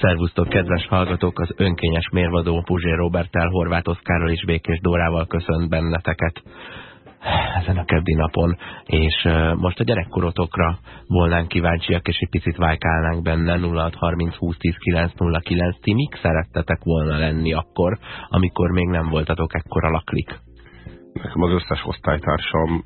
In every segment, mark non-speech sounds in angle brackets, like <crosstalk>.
Szervusztok, kedves hallgatók! Az önkényes mérvadó Puzsér Robertel, Horváth Oszkárral és Békés Dórával köszönt benneteket ezen a keddi napon, és most a gyerekkorotokra volnánk kíváncsiak, és egy picit vájkálnánk benne 0630 20 10 909. Ti mik szerettetek volna lenni akkor, amikor még nem voltatok ekkora laklik? Nekem az összes osztálytársam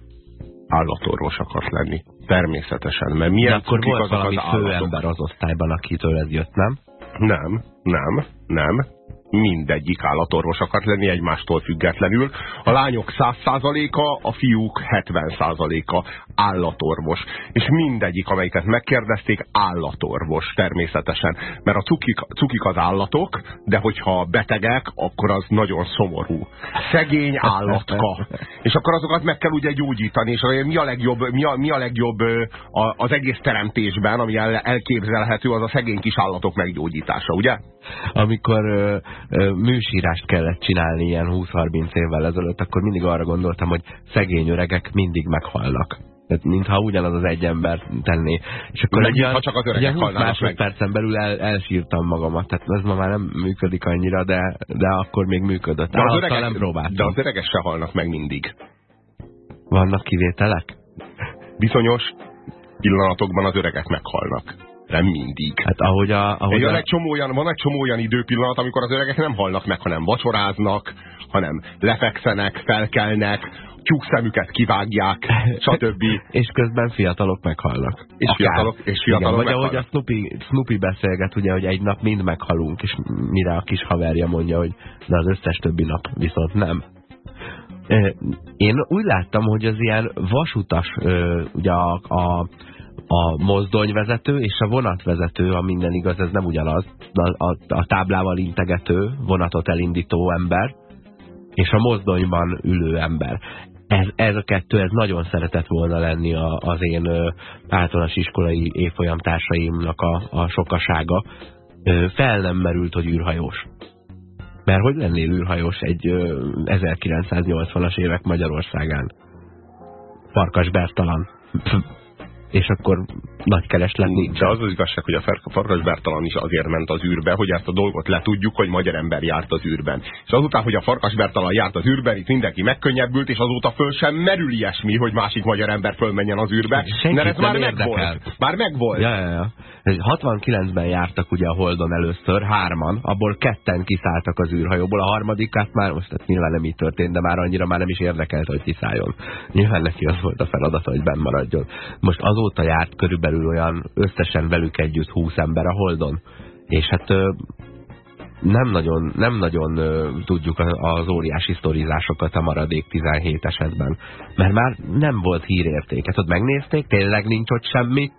állatorvos akart lenni. Természetesen, mert milyen De akkor volt valami az főember az osztályban, akitől ez jött, nem? Nem, nem, nem mindegyik állatorvos akart lenni egymástól függetlenül. A lányok 100%-a, a fiúk 70%-a állatorvos. És mindegyik, amelyiket megkérdezték, állatorvos természetesen. Mert a cukik, cukik az állatok, de hogyha betegek, akkor az nagyon szomorú. Szegény állatka. És akkor azokat meg kell ugye gyógyítani, és mi a legjobb, mi a, mi a legjobb az egész teremtésben, ami elképzelhető, az a szegény kis állatok meggyógyítása, ugye? Amikor műsírást kellett csinálni ilyen 20-30 évvel ezelőtt, akkor mindig arra gondoltam, hogy szegény öregek mindig meghalnak. Tehát mintha ugyanaz az egy ember tenné. És akkor egy ha csak az öregek egy másodpercen belül el, elsírtam magamat. Tehát ez ma már nem működik annyira, de, de akkor még működött. De az, öregek, nem próbáltam. de az öregek se halnak meg mindig. Vannak kivételek? Bizonyos pillanatokban az öregek meghalnak. Nem mindig. Hát ahogy a... Ahogy a... Egy csomó olyan, van egy csomó olyan időpillanat, amikor az öregek nem halnak meg, hanem vacsoráznak, hanem lefekszenek, felkelnek, tyúkszemüket kivágják, <laughs> stb. és közben fiatalok meghalnak. És Akár. fiatalok, és fiatalok Igen, Vagy ahogy a Snoopy, Snoopy beszélget, ugye, hogy egy nap mind meghalunk, és mire a kis haverja mondja, hogy de az összes többi nap viszont nem. Én úgy láttam, hogy az ilyen vasutas, ugye a, a a mozdonyvezető és a vonatvezető, a minden igaz, ez nem ugyanaz, a, a, a táblával integető, vonatot elindító ember, és a mozdonyban ülő ember. Ez, ez a kettő, ez nagyon szeretett volna lenni a, az én általános iskolai évfolyam társaimnak a, a sokasága. Fel nem merült, hogy űrhajós. Mert hogy lennél űrhajós egy 1980-as évek Magyarországán? Farkas Bertalan és akkor nagy kereslet nincs. De az az igazság, hogy a Farkas Bertalan is azért ment az űrbe, hogy ezt a dolgot letudjuk, hogy magyar ember járt az űrben. És azután, hogy a Farkas Bertalan járt az űrben, itt mindenki megkönnyebbült, és azóta föl sem merül ilyesmi, hogy másik magyar ember fölmenjen az űrbe. Mert ez már megvolt. Már megvolt. Ja, ja, ja. 69-ben jártak ugye a Holdon először, hárman, abból ketten kiszálltak az űrhajóból, a harmadikát már most tehát nyilván nem így történt, de már annyira már nem is érdekelt, hogy kiszálljon. Nyilván neki az volt a feladata, hogy benn maradjon. Most azóta járt körülbelül olyan összesen velük együtt 20 ember a Holdon. És hát nem nagyon, nem nagyon tudjuk az óriási sztorizásokat a maradék 17 esetben. Mert már nem volt hírérték. Hát ott megnézték, tényleg nincs ott semmi.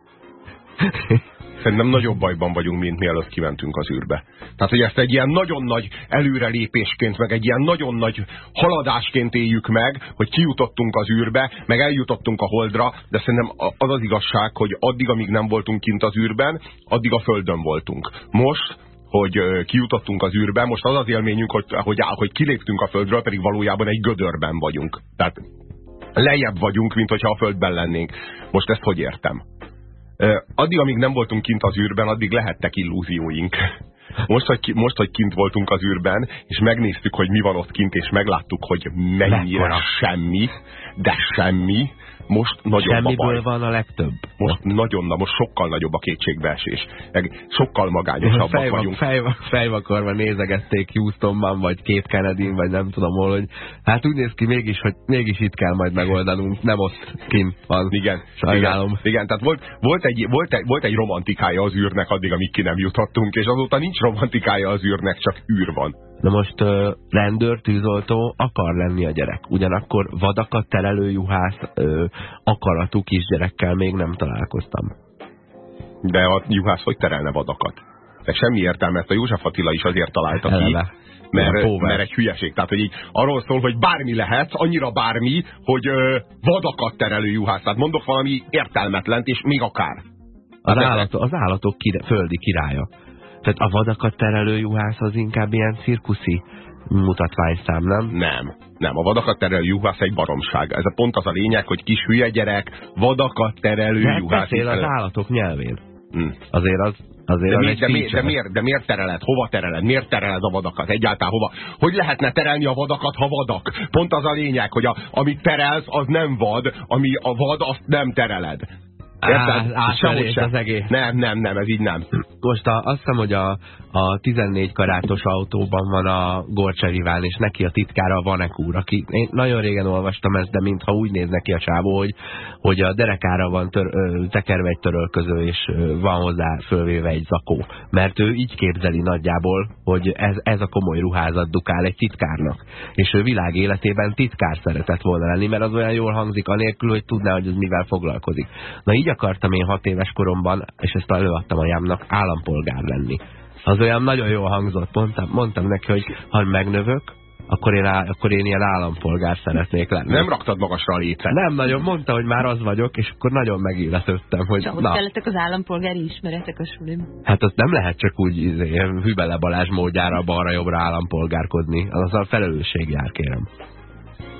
<laughs> Szerintem nagyobb bajban vagyunk, mint mielőtt kimentünk az űrbe. Tehát, hogy ezt egy ilyen nagyon nagy előrelépésként, meg egy ilyen nagyon nagy haladásként éljük meg, hogy kijutottunk az űrbe, meg eljutottunk a holdra, de szerintem az az igazság, hogy addig, amíg nem voltunk kint az űrben, addig a földön voltunk. Most hogy kijutottunk az űrbe, most az az élményünk, hogy, hogy, hogy kiléptünk a földről, pedig valójában egy gödörben vagyunk. Tehát lejjebb vagyunk, mint hogyha a földben lennénk. Most ezt hogy értem? Addig, amíg nem voltunk kint az űrben, addig lehettek illúzióink. <laughs> Most hogy, most, hogy kint voltunk az űrben, és megnéztük, hogy mi van ott kint, és megláttuk, hogy mennyire Mekkora. semmi, de semmi, most nagyobb Semmiből a baj. van a legtöbb. Most nagyon, na most sokkal nagyobb a kétségbeesés. Meg sokkal magányosabbak fejva, vagyunk. Fejva, fejvakarva nézegették Houstonban, vagy két kennedy vagy nem tudom hol, hogy hát úgy néz ki mégis, hogy mégis itt kell majd megoldanunk, nem ott kint van. Igen, sajnálom. Igen, igen tehát volt, volt, egy, volt, egy, volt egy romantikája az űrnek addig, amíg ki nem jutottunk, és azóta nincs romantikája az űrnek, csak űr van. Na most rendőr, tűzoltó akar lenni a gyerek. Ugyanakkor vadakat terelő juhász uh, akaratú kisgyerekkel még nem találkoztam. De a juhász hogy terelne vadakat? De semmi értelme, ezt a József Attila is azért találta Eleve. ki, mert, mert egy hülyeség. Tehát, hogy így arról szól, hogy bármi lehet, annyira bármi, hogy ö, vadakat terelő juhász. Tehát mondok valami értelmetlent, és még akár. Az, állat, az állatok kire, földi királya. Tehát a vadakat terelő juhász az inkább ilyen cirkuszi mutatványszám, nem? Nem. Nem, a vadakat terelő juhász egy baromság. Ez a pont az a lényeg, hogy kis hülye gyerek, vadakat terelő De juhász. beszél az állatok nyelvén. Hmm. Azért az Azért de, az mi, egy de, mi, de, miért, de miért tereled? Hova tereled? Miért tereled a vadakat? Egyáltalán hova? Hogy lehetne terelni a vadakat, ha vadak? Pont az a lényeg, hogy a, amit terelsz, az nem vad, ami a vad, azt nem tereled. Érted? Á, Sehogy átverés sem. az egész. Nem, nem, nem, ez így nem. Most a, azt hiszem, hogy a, a 14 karátos autóban van a Gorcseviván, és neki a titkára a Vanek úr, aki én nagyon régen olvastam ezt, de mintha úgy néz neki a csávó, hogy, hogy a derekára van tör, ö, tekerve egy törölköző, és ö, van hozzá fölvéve egy zakó. Mert ő így képzeli nagyjából, hogy ez, ez a komoly ruházat dukál egy titkárnak. És ő világ életében titkár szeretett volna lenni, mert az olyan jól hangzik anélkül, hogy tudná, hogy az mivel foglalkozik. Na így akartam én hat éves koromban, és ezt előadtam a jámnak, állampolgár lenni. Az olyan nagyon jól hangzott. Mondtam, mondtam neki, hogy ha megnövök, akkor én, á, akkor én ilyen állampolgár szeretnék lenni. Nem raktad magasra a lécet. Nem nagyon, mondta, hogy már az vagyok, és akkor nagyon megilletődtem, hogy ahhoz na, kellettek az állampolgári ismeretek a sulim. hát azt nem lehet csak úgy izé, Hübele Balázs módjára balra-jobbra állampolgárkodni. Az a felelősség jár, kérem.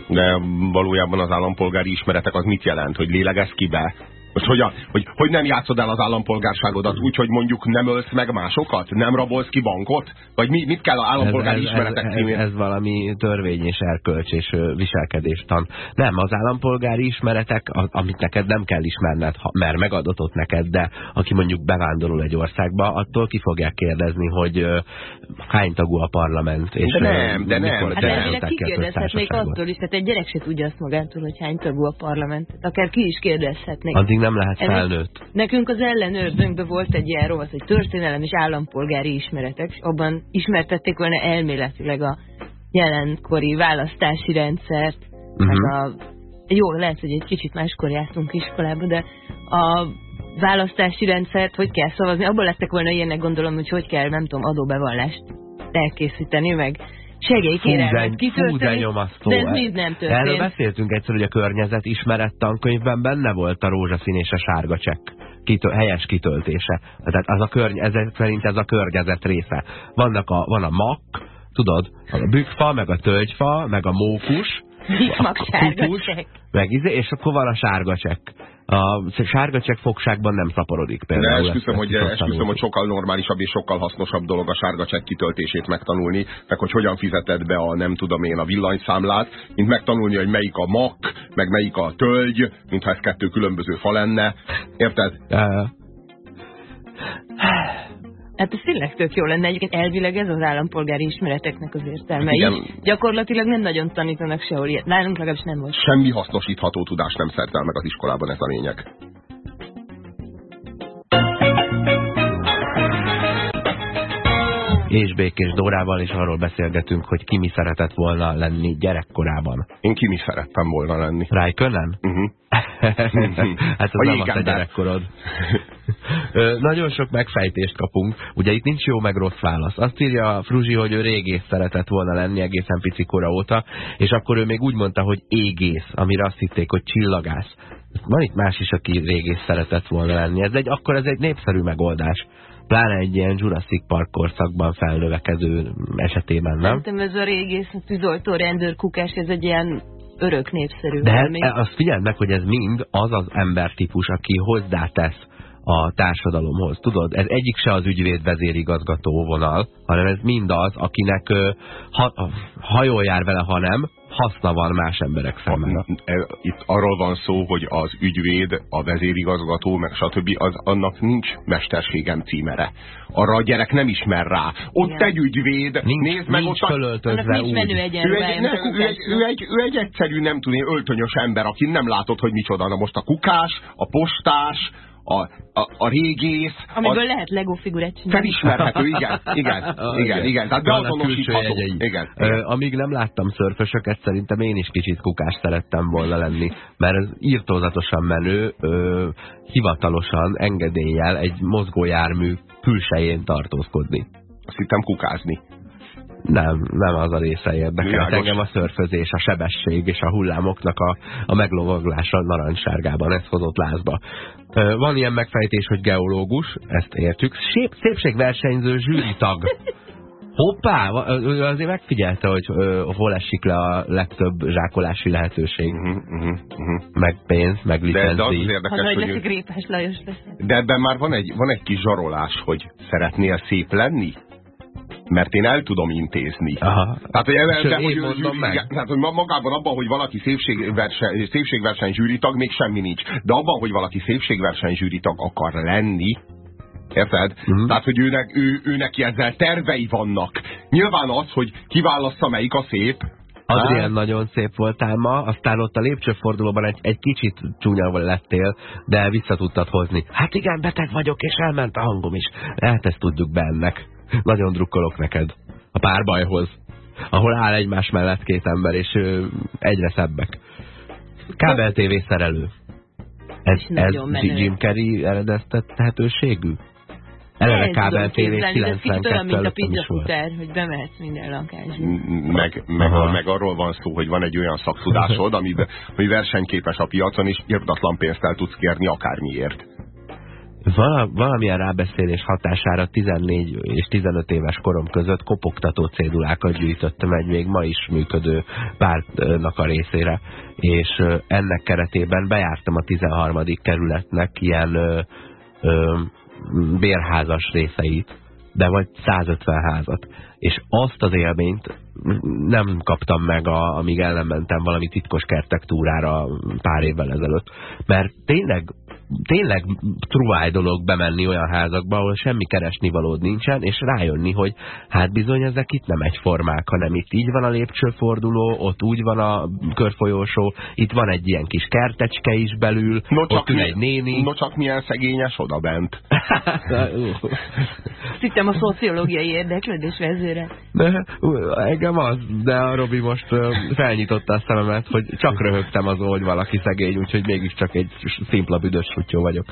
De valójában az állampolgári ismeretek az mit jelent? Hogy lélegez ki be? Most hogy, a, hogy, hogy nem játszod el az állampolgárságodat úgy, hogy mondjuk nem ölsz meg másokat? Nem rabolsz ki bankot? Vagy mi, mit kell az állampolgári ez, ez, ismeretek ez, címén? ez, ez valami törvény és erkölcs és viselkedéstan. Nem, az állampolgári ismeretek, amit neked nem kell ismerned, mert megadatott neked, de aki mondjuk bevándorol egy országba, attól ki fogják kérdezni, hogy hány tagú a parlament. És, De nem, de nem. mikor Hát de a kikérdezhetnék attól is, tehát egy gyerek se tudja azt magától, hogy hány tagú a parlament. Akár ki is kérdezhetnék. Addig nem lehet felnőtt. Nekünk az ellenőrzőnkben volt egy ilyen rovat, hogy történelem és állampolgári ismeretek, és abban ismertették volna elméletileg a jelenkori választási rendszert, Mhm. meg a, jó, lehet, hogy egy kicsit máskor jártunk iskolába, de a választási rendszert, hogy kell szavazni, abból lettek volna ilyenek gondolom, hogy hogy kell, nem tudom, adóbevallást elkészíteni, meg segélykérelmet kitölteni, de ez mind nem Erről történt. beszéltünk egyszer, hogy a környezet ismeret tankönyvben benne volt a rózsaszín és a sárga csekk. Kitö helyes kitöltése. Tehát az a körny ez, szerint ez a környezet része. Vannak a, van a mak, tudod, a bükkfa, meg a tölgyfa, meg a mókus, Bikmak a sárga meg izé, és akkor van a sárga csekk. A sárga fogságban nem szaporodik De például. esküszöm, ezt- hogy, esküszöm, hogy sokkal normálisabb és sokkal hasznosabb dolog a sárga csekk kitöltését megtanulni, meg hogy hogyan fizeted be a nem tudom én a villanyszámlát, mint megtanulni, hogy melyik a mak, meg melyik a tölgy, mintha ez kettő különböző fa lenne. Érted? Uh, Hát ez tényleg tök jó lenne, egyébként elvileg ez az állampolgári ismereteknek az értelme. Igen. Gyakorlatilag nem nagyon tanítanak sehol ilyet. Nálunk legalábbis nem volt. Semmi hasznosítható tudást nem szerzel meg az iskolában, ez a lényeg. És Békés Dórával, és arról beszélgetünk, hogy ki mi szeretett volna lenni gyerekkorában. Én ki mi szerettem volna lenni. Raikkonen? Uh-huh. <laughs> hát A az nem az a gyerekkorod. Nagyon sok megfejtést kapunk. Ugye itt nincs jó meg rossz válasz. Azt írja a Fruzsi, hogy ő régész szeretett volna lenni egészen pici kora óta, és akkor ő még úgy mondta, hogy égész, amire azt hitték, hogy csillagász. Van itt más is, aki régész szeretett volna lenni. Ez egy, akkor ez egy népszerű megoldás. Pláne egy ilyen Jurassic Park korszakban felnövekedő esetében, nem? Szerintem ez a régész, tűzoltó, rendőr, kukás, ez egy ilyen örök népszerű De valami. ez, azt figyeld meg, hogy ez mind az az embertípus, aki hozzátesz a társadalomhoz. Tudod, ez egyik se az ügyvéd vezérigazgató vonal, hanem ez mind az, akinek ha, ha jól jár vele, ha nem, haszna van más emberek számára. E, Itt arról van szó, hogy az ügyvéd, a vezérigazgató, meg stb. Az, annak nincs mesterségem címere. Arra a gyerek nem ismer rá. Ott Igen. egy ügyvéd, Nincs, nézd meg nincs ott fölöltözve nincs menő Ő egyenruhája, egy, ne, ő, egy, ő, egy, ő egy egyszerű, nem én, öltönyös ember, aki nem látod, hogy micsoda. Na most a kukás, a postás, a, a, a régész, Amiből az lehet Lego figurát csinálni. felismerhető, igen, igen, <laughs> Ah, igen, igen, tehát beazonosítható. Igen, Ö, igen. amíg nem láttam szörfösöket, szerintem én is kicsit kukás szerettem volna lenni, mert ez írtózatosan menő, ö, hivatalosan, engedéllyel egy mozgójármű külsején tartózkodni. Azt hittem kukázni. Nem, nem az a része érdekel. Világos. Engem a szörfözés, a sebesség és a hullámoknak a, a meglovaglása narancssárgában, ez hozott lázba. Van ilyen megfejtés, hogy geológus, ezt értjük. Szép, szépségversenyző zsűritag. Hoppá, ő azért megfigyelte, hogy ö, hol esik le a legtöbb zsákolási lehetőség. Uh -huh, uh -huh, uh -huh. Meg pénz, meg licenci. De, de az, az érdekes, ha, hogy... Ő... Lajos lesz. De ebben már van egy, van egy kis zsarolás, hogy szeretnél szép lenni? Mert én el tudom intézni. Aha. Tehát, hogy, de, hogy, mondom meg. Tehát, hogy magában abban, hogy valaki szépségverseny, szépségverseny zsűritag, még semmi nincs. De abban, hogy valaki szépségverseny zsűritag akar lenni, Érted? Uh mhm. -huh. Tehát, hogy őnek, ő, ő neki ezzel tervei vannak. Nyilván az, hogy kiválassza melyik a szép, Adrián nagyon szép voltál ma, aztán ott a lépcsőfordulóban egy, egy kicsit csúnyával lettél, de vissza tudtad hozni. Hát igen, beteg vagyok, és elment a hangom is. Hát ezt tudjuk be ennek. Nagyon drukkolok neked. A párbajhoz. Ahol áll egymás mellett két ember, és ö, egyre szebbek. Kábel TV szerelő. Ez, ez Jim Carrey eredeztethetőségű? Eleve kábel TV 92 előtt mint a pizza futár, hogy bemehetsz minden lakásba. Meg, meg, meg arról van szó, hogy van egy olyan szaktudásod, ami, ami versenyképes a piacon, és irdatlan pénzt el tudsz kérni akármiért. Val valamilyen rábeszélés hatására 14 és 15 éves korom között kopogtató cédulákat gyűjtöttem egy még ma is működő pártnak a részére, és ennek keretében bejártam a 13. kerületnek ilyen ö, ö, bérházas részeit, de vagy 150 házat. És azt az élményt nem kaptam meg, a, amíg elmentem valami titkos kertek túrára pár évvel ezelőtt. Mert tényleg tényleg truváj dolog bemenni olyan házakba, ahol semmi keresnivalód nincsen, és rájönni, hogy hát bizony ezek itt nem egyformák, hanem itt így van a lépcsőforduló, ott úgy van a körfolyósó, itt van egy ilyen kis kertecske is belül, no, csak ott ül egy néni. No csak milyen szegényes oda bent. <laughs> Hittem a szociológiai érdeklődés vezőre. De, engem az, de a Robi most felnyitotta a szememet, hogy csak röhögtem az, hogy valaki szegény, úgyhogy mégiscsak egy szimpla büdös kutyó vagyok.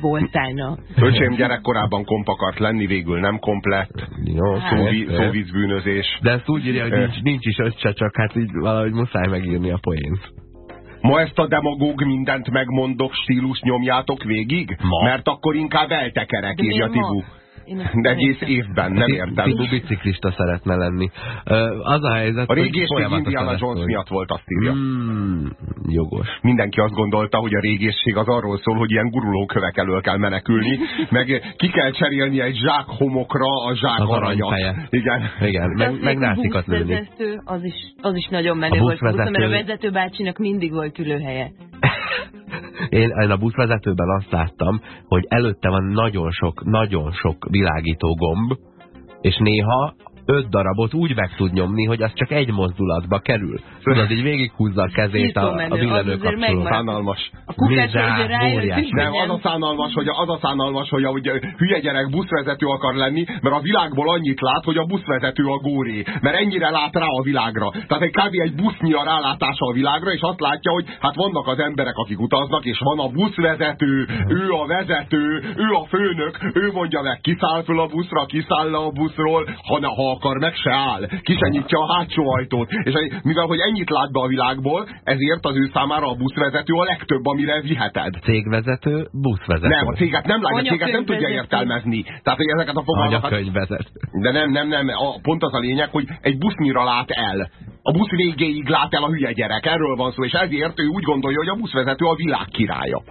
Voltál, na. Öcsém gyerekkorában komp akart lenni, végül nem komplett. Jó, szóvi, szóvízbűnözés. De ezt úgy írja, hogy nincs, nincs is öccse, csak hát így valahogy muszáj megírni a poént. Ma ezt a demagóg mindent megmondok stílus nyomjátok végig? Ma? Mert akkor inkább eltekerek, írja Tibu. De egész évben, nem értem. Tibu biciklista szeretne lenni. Az a helyzet, A régészség Indiana Jones miatt volt, azt írja. Mm, jogos. Mindenki azt gondolta, hogy a régészség az arról szól, hogy ilyen gurulókövek elől kell menekülni, meg ki kell cserélni egy zsák homokra a zsák az aranyat. Igen. Igen, meg, meg nácikat lőni. Az is, az is nagyon menő a volt, mert a vezető bácsinak mindig volt ülőhelye. Én, a buszvezetőben azt láttam, hogy előtte van nagyon sok, nagyon sok világító gomb, és néha öt darabot úgy meg tud nyomni, hogy az csak egy mozdulatba kerül. Tudod, így végighúzza a kezét a, a billenő kapcsoló. Szánalmas. A kukás Nem, az a szánalmas, hogy, az a szánalmas, hogy a, hogy hülye gyerek buszvezető akar lenni, mert a világból annyit lát, hogy a buszvezető a góré. Mert ennyire lát rá a világra. Tehát egy kb. egy busznyi a rálátása a világra, és azt látja, hogy hát vannak az emberek, akik utaznak, és van a buszvezető, ő a vezető, ő a főnök, ő mondja meg, kiszáll föl a buszra, kiszáll le a buszról, ha, ha akar, meg se áll. Ki se nyitja a hátsó ajtót. És mivel, hogy ennyit lát be a világból, ezért az ő számára a buszvezető a legtöbb, amire viheted. Cégvezető, buszvezető. Nem, a céget nem látja, a céget nem tudja értelmezni. Tehát, hogy ezeket a fogalmakat... De nem, nem, nem. A, pont az a lényeg, hogy egy busznyira lát el. A busz végéig lát el a hülye gyerek. Erről van szó, és ezért ő úgy gondolja, hogy a buszvezető a világ királya.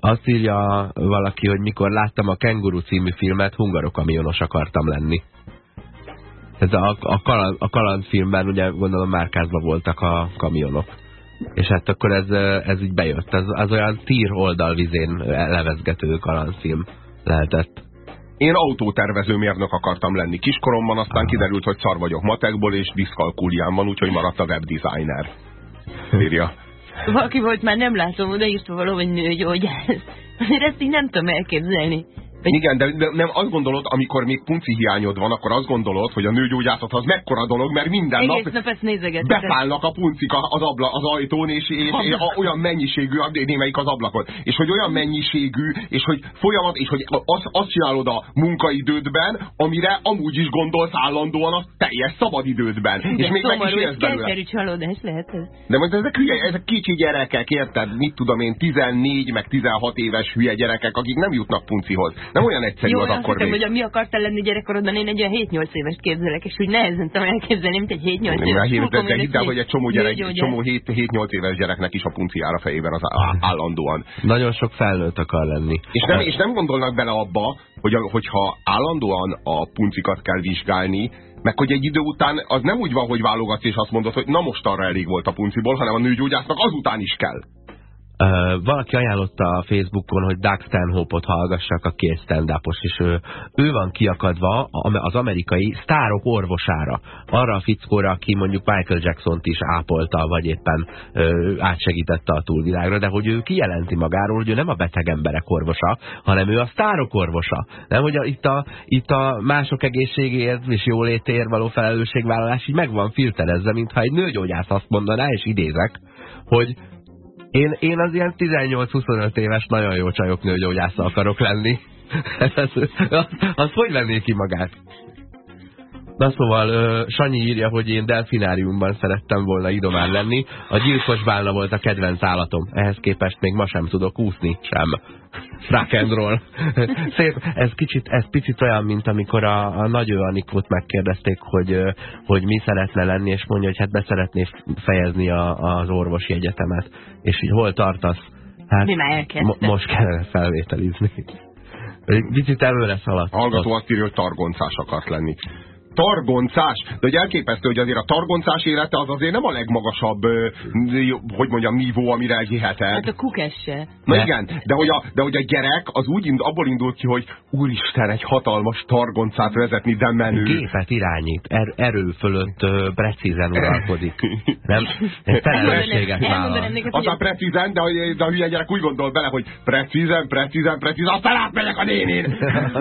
Azt írja valaki, hogy mikor láttam a Kenguru című filmet, hungarokamionos akartam lenni. Ez a, a, kaland, a kalandfilmben ugye gondolom márkázva voltak a kamionok. És hát akkor ez, ez így bejött. Ez, az olyan tír oldalvizén levezgető kalandfilm lehetett. Én autótervező mérnök akartam lenni kiskoromban, aztán ah. kiderült, hogy szar vagyok matekból, és diszkalkúliám van, úgyhogy maradt a webdesigner. Írja. Valaki volt, már nem látom, oda írta való, hogy nőgyógyász. Azért ezt így nem tudom elképzelni. Igen, de, de nem azt gondolod, amikor még punci hiányod van, akkor azt gondolod, hogy a nőgyógyászat az mekkora dolog, mert minden nap, nap beszállnak a puncik az, abla, az ajtón, és, és, és olyan mennyiségű, némelyik az ablakon, és hogy olyan mennyiségű, és hogy folyamat, és hogy az, azt csinálod a munkaidődben, amire amúgy is gondolsz állandóan a teljes szabadidődben. De és még meg is élsz belőle. csalódás lehet ez. De most ezek, hülye, ezek kicsi gyerekek, érted? Mit tudom én, 14 meg 16 éves hülye gyerekek, akik nem jutnak puncihoz. Nem olyan egyszerű Jó, az akkor hiszem, még. hogy a mi akartál lenni gyerekkorodban, én egy olyan 7-8 éves képzelek, és úgy nehezen tudom elképzelni, mint egy 7-8 Nem, éves. de, Full de, de hidd el, hogy egy csomó, gyerek, egy csomó 7-8 éves gyereknek is a punci jár a fejében az állandóan. Nagyon sok felnőtt akar lenni. És nem, és nem gondolnak bele abba, hogy a, hogyha állandóan a puncikat kell vizsgálni, meg hogy egy idő után az nem úgy van, hogy válogatsz és azt mondod, hogy na most arra elég volt a punciból, hanem a nőgyógyásznak azután is kell. Valaki ajánlotta a Facebookon, hogy Doug Stanhope-ot hallgassak, aki egy stand és ő, ő van kiakadva az amerikai sztárok orvosára. Arra a fickóra, aki mondjuk Michael Jackson-t is ápolta, vagy éppen ö, átsegítette a túlvilágra, de hogy ő kijelenti magáról, hogy ő nem a beteg emberek orvosa, hanem ő a sztárok orvosa. Nem, hogy a, itt, a, itt a mások egészségéért és jólétért való felelősségvállalás így meg van filterezve, mintha egy nőgyógyász azt mondaná, és idézek, hogy én, én az ilyen 18-25 éves nagyon jó csajok nőgyógyásza akarok lenni. <laughs> az, az, az hogy venné ki magát? Na szóval Sanyi írja, hogy én delfináriumban szerettem volna idomán lenni. A gyilkos bálna volt a kedvenc állatom. Ehhez képest még ma sem tudok úszni, sem. Rock and roll. <laughs> Szép, ez kicsit, ez picit olyan, mint amikor a, a nagy Anikót megkérdezték, hogy, hogy mi szeretne lenni, és mondja, hogy hát be szeretné fejezni a, az orvosi egyetemet. És így hol tartasz? Hát, Mi már most kellene felvételizni. Picit előre szaladt. Hallgató azt írja, hogy targoncás akart lenni. Targoncás, de hogy elképesztő, hogy azért a targoncás élete az azért nem a legmagasabb, hogy mondjam, nívó, amire elhiheted. Hát a kukes se. Na De- igen, de hogy, a, de hogy a gyerek az úgy ind, abból indul ki, hogy úristen, egy hatalmas targoncát vezetni, de menő. Gépet irányít, er, erő fölött ö, precízen uralkodik. Nem? Felelősséget vállal. Hogy Aztán precízen, de, a- de a hülye gyerek úgy gondol bele, hogy precízen, precízen, precízen, aztán átmegyek a nénén.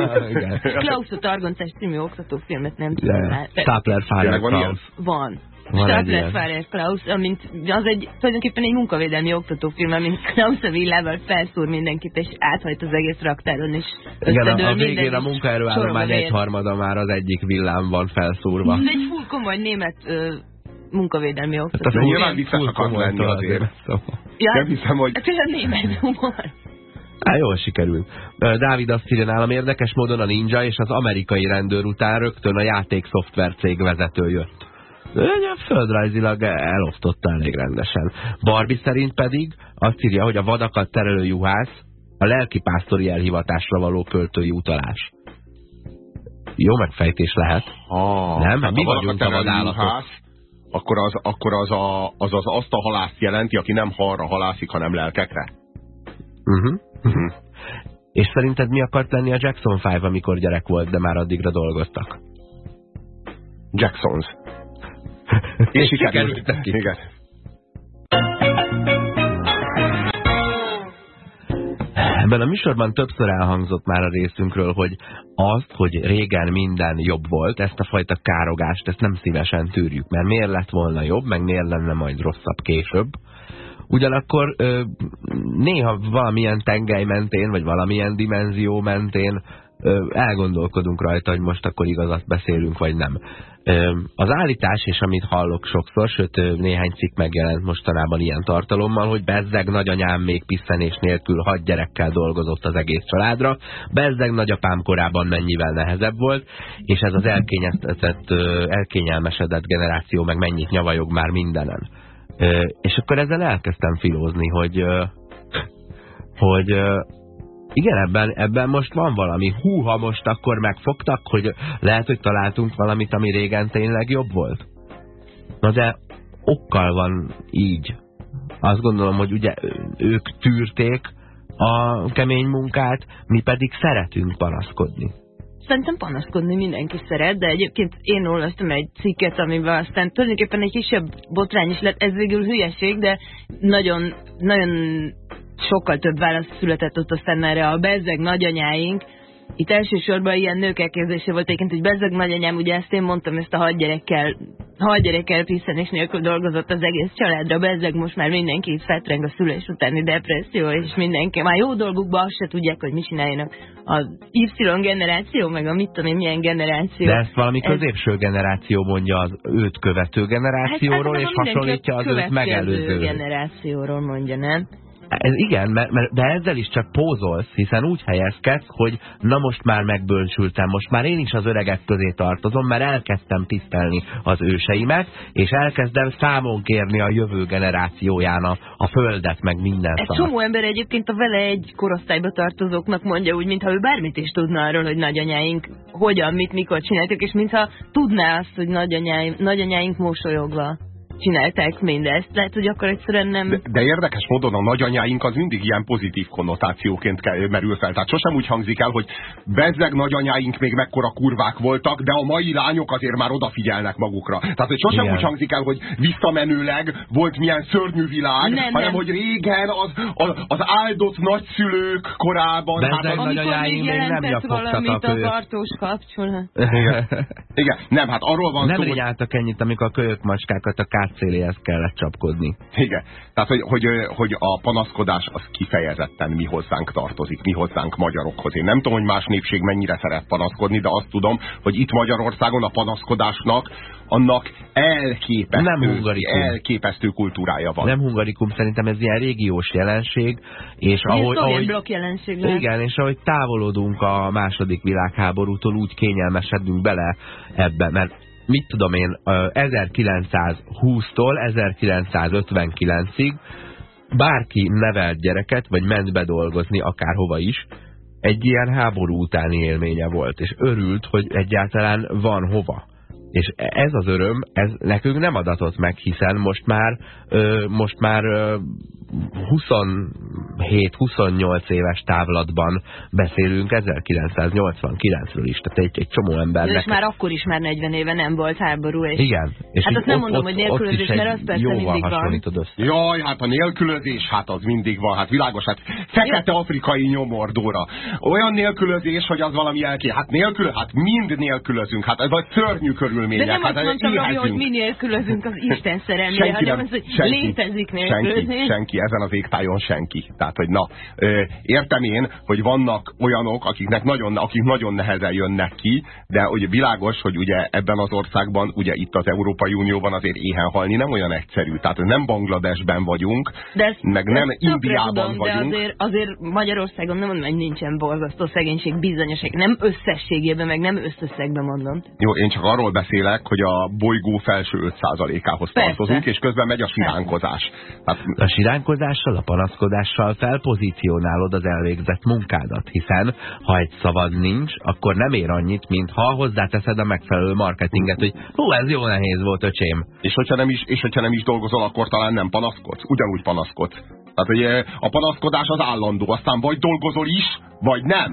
<laughs> Klaus a Targoncás című oktatófilmet nem tudom ja. már. Stapler Fire Tényleg van Klaus. Van. Van egy ilyen. Stapler Fire Klaus, amint az egy tulajdonképpen egy munkavédelmi oktatófilm, amint Klaus a villával felszúr mindenkit, és áthajt az egész raktáron, és Igen, a, a végén a munkaerőállomány egyharmada már az egyik villám van felszúrva. Ez egy full komoly német ö, munkavédelmi Hát oktató. De nyilván vicces akar komoly lenni azért. szóval. Ja, Nem hiszem, hogy... Hát ez a német humor. Hát jól sikerült. Dávid azt írja nálam, érdekes módon a ninja és az amerikai rendőr után rögtön a játék szoftver cég vezető jött. Földrajzilag elosztotta elég rendesen. Barbie szerint pedig azt írja, hogy a vadakat terelő juhász a lelkipásztori elhivatásra való költői utalás. Jó megfejtés lehet. Ah, Nem? tehát Mi ha vagyunk a vadállatok. juhász, Akkor az, akkor az, a, az, az azt a halászt jelenti, aki nem halra halászik, hanem lelkekre. Uh -huh. Mhm. És szerinted mi akart lenni a Jackson 5, amikor gyerek volt, de már addigra dolgoztak? Jacksons. <laughs> És. Sikerült neki. Igen. Ebben a műsorban többször elhangzott már a részünkről, hogy azt, hogy régen minden jobb volt, ezt a fajta károgást, ezt nem szívesen tűrjük, mert miért lett volna jobb, meg miért lenne majd rosszabb később. Ugyanakkor ö, néha valamilyen tengely mentén, vagy valamilyen dimenzió mentén ö, elgondolkodunk rajta, hogy most akkor igazat beszélünk, vagy nem. Ö, az állítás, és amit hallok sokszor, sőt ö, néhány cikk megjelent mostanában ilyen tartalommal, hogy bezzeg nagyanyám még piszenés nélkül hat gyerekkel dolgozott az egész családra, bezzeg nagyapám korában mennyivel nehezebb volt, és ez az elkényeztetett, elkényelmesedett generáció meg mennyit nyavajog már mindenen. És akkor ezzel elkezdtem filózni, hogy, hogy igen, ebben, ebben most van valami. Húha, most akkor megfogtak, hogy lehet, hogy találtunk valamit, ami régen tényleg jobb volt. Na de okkal van így. Azt gondolom, hogy ugye ők tűrték a kemény munkát, mi pedig szeretünk panaszkodni. Szerintem panaszkodni mindenki szeret, de egyébként én olvastam egy cikket, amiben aztán tulajdonképpen egy kisebb botrány is lett, ez végül hülyeség, de nagyon, nagyon sokkal több válasz született ott aztán erre a bezzeg nagyanyáink, itt elsősorban ilyen nők elképzelése volt egyébként, hogy bezzeg nagyanyám, ugye ezt én mondtam, ezt a hat gyerekkel, hat gyerekkel piszenés nélkül dolgozott az egész családra, bezzeg most már mindenki itt fetreng a szülés utáni depresszió, és mindenki már jó dolgukban azt se tudják, hogy mit csináljanak. Az Y generáció, meg a mit tudom én milyen generáció. De ezt valami Ez- középső generáció mondja az őt követő generációról, Hát, és általában mindenki hasonlítja a az őt megelőző. generációról mondja, nem? Ez igen, mert, mert, de ezzel is csak pózolsz, hiszen úgy helyezkedsz, hogy na most már megbölcsültem, most már én is az öregek közé tartozom, mert elkezdtem tisztelni az őseimet, és elkezdem számon kérni a jövő generációján a, a földet, meg minden Egy csomó ember egyébként a vele egy korosztályba tartozóknak mondja úgy, mintha ő bármit is tudna arról, hogy nagyanyáink hogyan, mit, mikor csináltak, és mintha tudná azt, hogy nagyanyáink, nagyanyáink mosolyogva csinálták mindezt. Lehet, hogy akkor egyszerűen nem... De, de érdekes módon a nagyanyáink az mindig ilyen pozitív konnotációként merül fel. Tehát sosem úgy hangzik el, hogy bezzeg nagyanyáink még mekkora kurvák voltak, de a mai lányok azért már odafigyelnek magukra. Tehát, hogy sosem Igen. úgy hangzik el, hogy visszamenőleg volt milyen szörnyű világ, nem, hanem, nem. hogy régen az, az, az áldott nagyszülők korában... Bezzeg hát, nagyanyáink még nem valamit a tartós kapcsolat. Igen. Igen. Nem, hát arról van nem szó, hogy... ennyit, amikor a kölyök macskákat a átszéléhez kellett csapkodni. Igen. Tehát, hogy, hogy, hogy a panaszkodás az kifejezetten mi hozzánk tartozik, mi hozzánk magyarokhoz. Én nem tudom, hogy más népség mennyire szeret panaszkodni, de azt tudom, hogy itt Magyarországon a panaszkodásnak annak elképesztő, nem hungarikum. elképesztő kultúrája van. Nem hungarikum, szerintem ez ilyen régiós jelenség. És ahogy, ahogy, blokk jelenség lehet. Igen, és ahogy távolodunk a második világháborútól, úgy kényelmesedünk bele ebbe, mert mit tudom én, 1920-tól 1959-ig bárki nevelt gyereket, vagy ment bedolgozni akárhova is, egy ilyen háború utáni élménye volt, és örült, hogy egyáltalán van hova. És ez az öröm, ez nekünk nem adatott meg, hiszen most már, ö, most már ö, 27-28 éves távlatban beszélünk 1989-ről is, tehát egy, egy csomó embernek. És már akkor is már 40 éve nem volt háború. És Igen. És hát azt nem mondom, ott, hogy nélkülözés, mert az persze mindig van. Össze. Jaj, hát a nélkülözés, hát az mindig van, hát világos, hát fekete afrikai nyomordóra. Olyan nélkülözés, hogy az valami elké. Hát nélkül, hát mind nélkülözünk, hát ez a szörnyű körülmények. De nem hát azt mondtam, Robi, hogy mi nélkülözünk az Isten szerelmére, hanem az, hogy senki, létezik nélkülözés. Senki, senki ezen az égtájon senki. Tehát, hogy na, értem én, hogy vannak olyanok, akiknek nagyon, akik nagyon nehezen jönnek ki, de hogy világos, hogy ugye ebben az országban, ugye itt az Európai Unióban azért éhen halni nem olyan egyszerű. Tehát nem Bangladesben vagyunk, de ezt, meg nem Indiában tudom, vagyunk. De azért, azért Magyarországon nem mondom, hogy nincsen borzasztó szegénység bizonyosság. Nem összességében, meg nem összeszegben mondom. Jó, én csak arról beszélek, hogy a bolygó felső 5%-ához tartozunk, és közben megy a siránkozás. Tehát, a siránkozás panaszkodással, a panaszkodással felpozícionálod az elvégzett munkádat, hiszen ha egy szavad nincs, akkor nem ér annyit, mint ha hozzáteszed a megfelelő marketinget, hogy hú, ez jó nehéz volt, öcsém. És hogyha nem is, és hogyha nem is dolgozol, akkor talán nem panaszkodsz. Ugyanúgy panaszkodsz. Tehát hogy a panaszkodás az állandó, aztán vagy dolgozol is, vagy nem.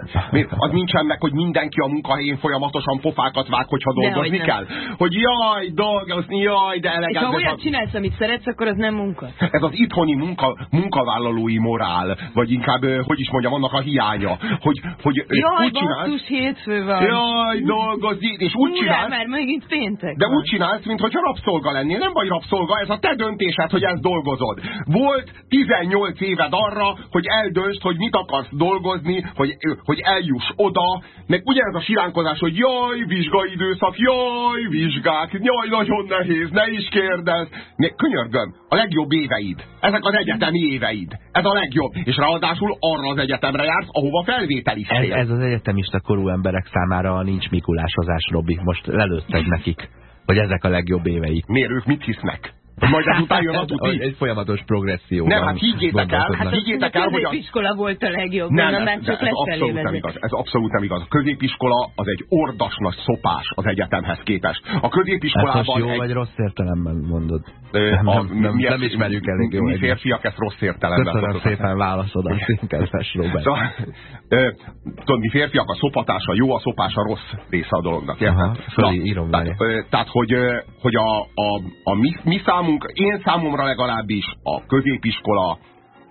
Az nincsen meg, hogy mindenki a munkahelyén folyamatosan pofákat vág, hogyha dolgozni de, kell. Hogy jaj, dolgozni, jaj, de elegáns. És ha olyat csinálsz, amit szeretsz, akkor az nem munka. Ez az itthoni munka, munkavállalói morál, vagy inkább, hogy is mondjam, annak a hiánya. Hogy, hogy jaj, úgy csinálsz, hétfő van. Jaj, dolgozni, és úgy Húrá, csinálsz. már megint péntek De van. úgy csinálsz, mintha rabszolga lennél. Nem vagy rabszolga, ez a te döntésed, hogy ezt dolgozod. Volt 18 éved arra, hogy eldöntsd, hogy mit akarsz dolgozni, hogy, hogy eljuss oda, meg ugyanez a siránkozás, hogy jaj, vizsgaidőszak, jaj, vizsgák, jaj, nagyon nehéz, ne is kérdezz. Könyörgöm, a legjobb éveid. Ezek az egyetemi éveid. Ez a legjobb. És ráadásul arra az egyetemre jársz, ahova felvételiztél. Ez, ez az egyetemista korú emberek számára nincs Mikulásozás, Robi. Most lelőtted nekik, hogy ezek a legjobb éveik. Miért ők mit hisznek? Majd ezután jön a tuti. Egy folyamatos progresszió. Nem, hát higgyétek el, hát higgyétek el, hogy a... középiskola volt a legjobb, nem, nem, nem csak ez abszolút nem igaz. Ez abszolút nem igaz. A középiskola az egy ordas nagy szopás az egyetemhez képest. A középiskolában... Most jó egy... vagy rossz értelemben mondod? nem, a, nem, mi, nem ismerjük elég jó. Mi férfiak ezt rossz értelemben. Köszönöm szépen válaszodat, kedves Robert. Szóval, tudod, mi férfiak a szopatás a jó, a szopás a rossz része a dolognak. Aha, írom tehát, tehát, hogy, hogy a, a, a mi, mi számunk, én számomra legalábbis a középiskola,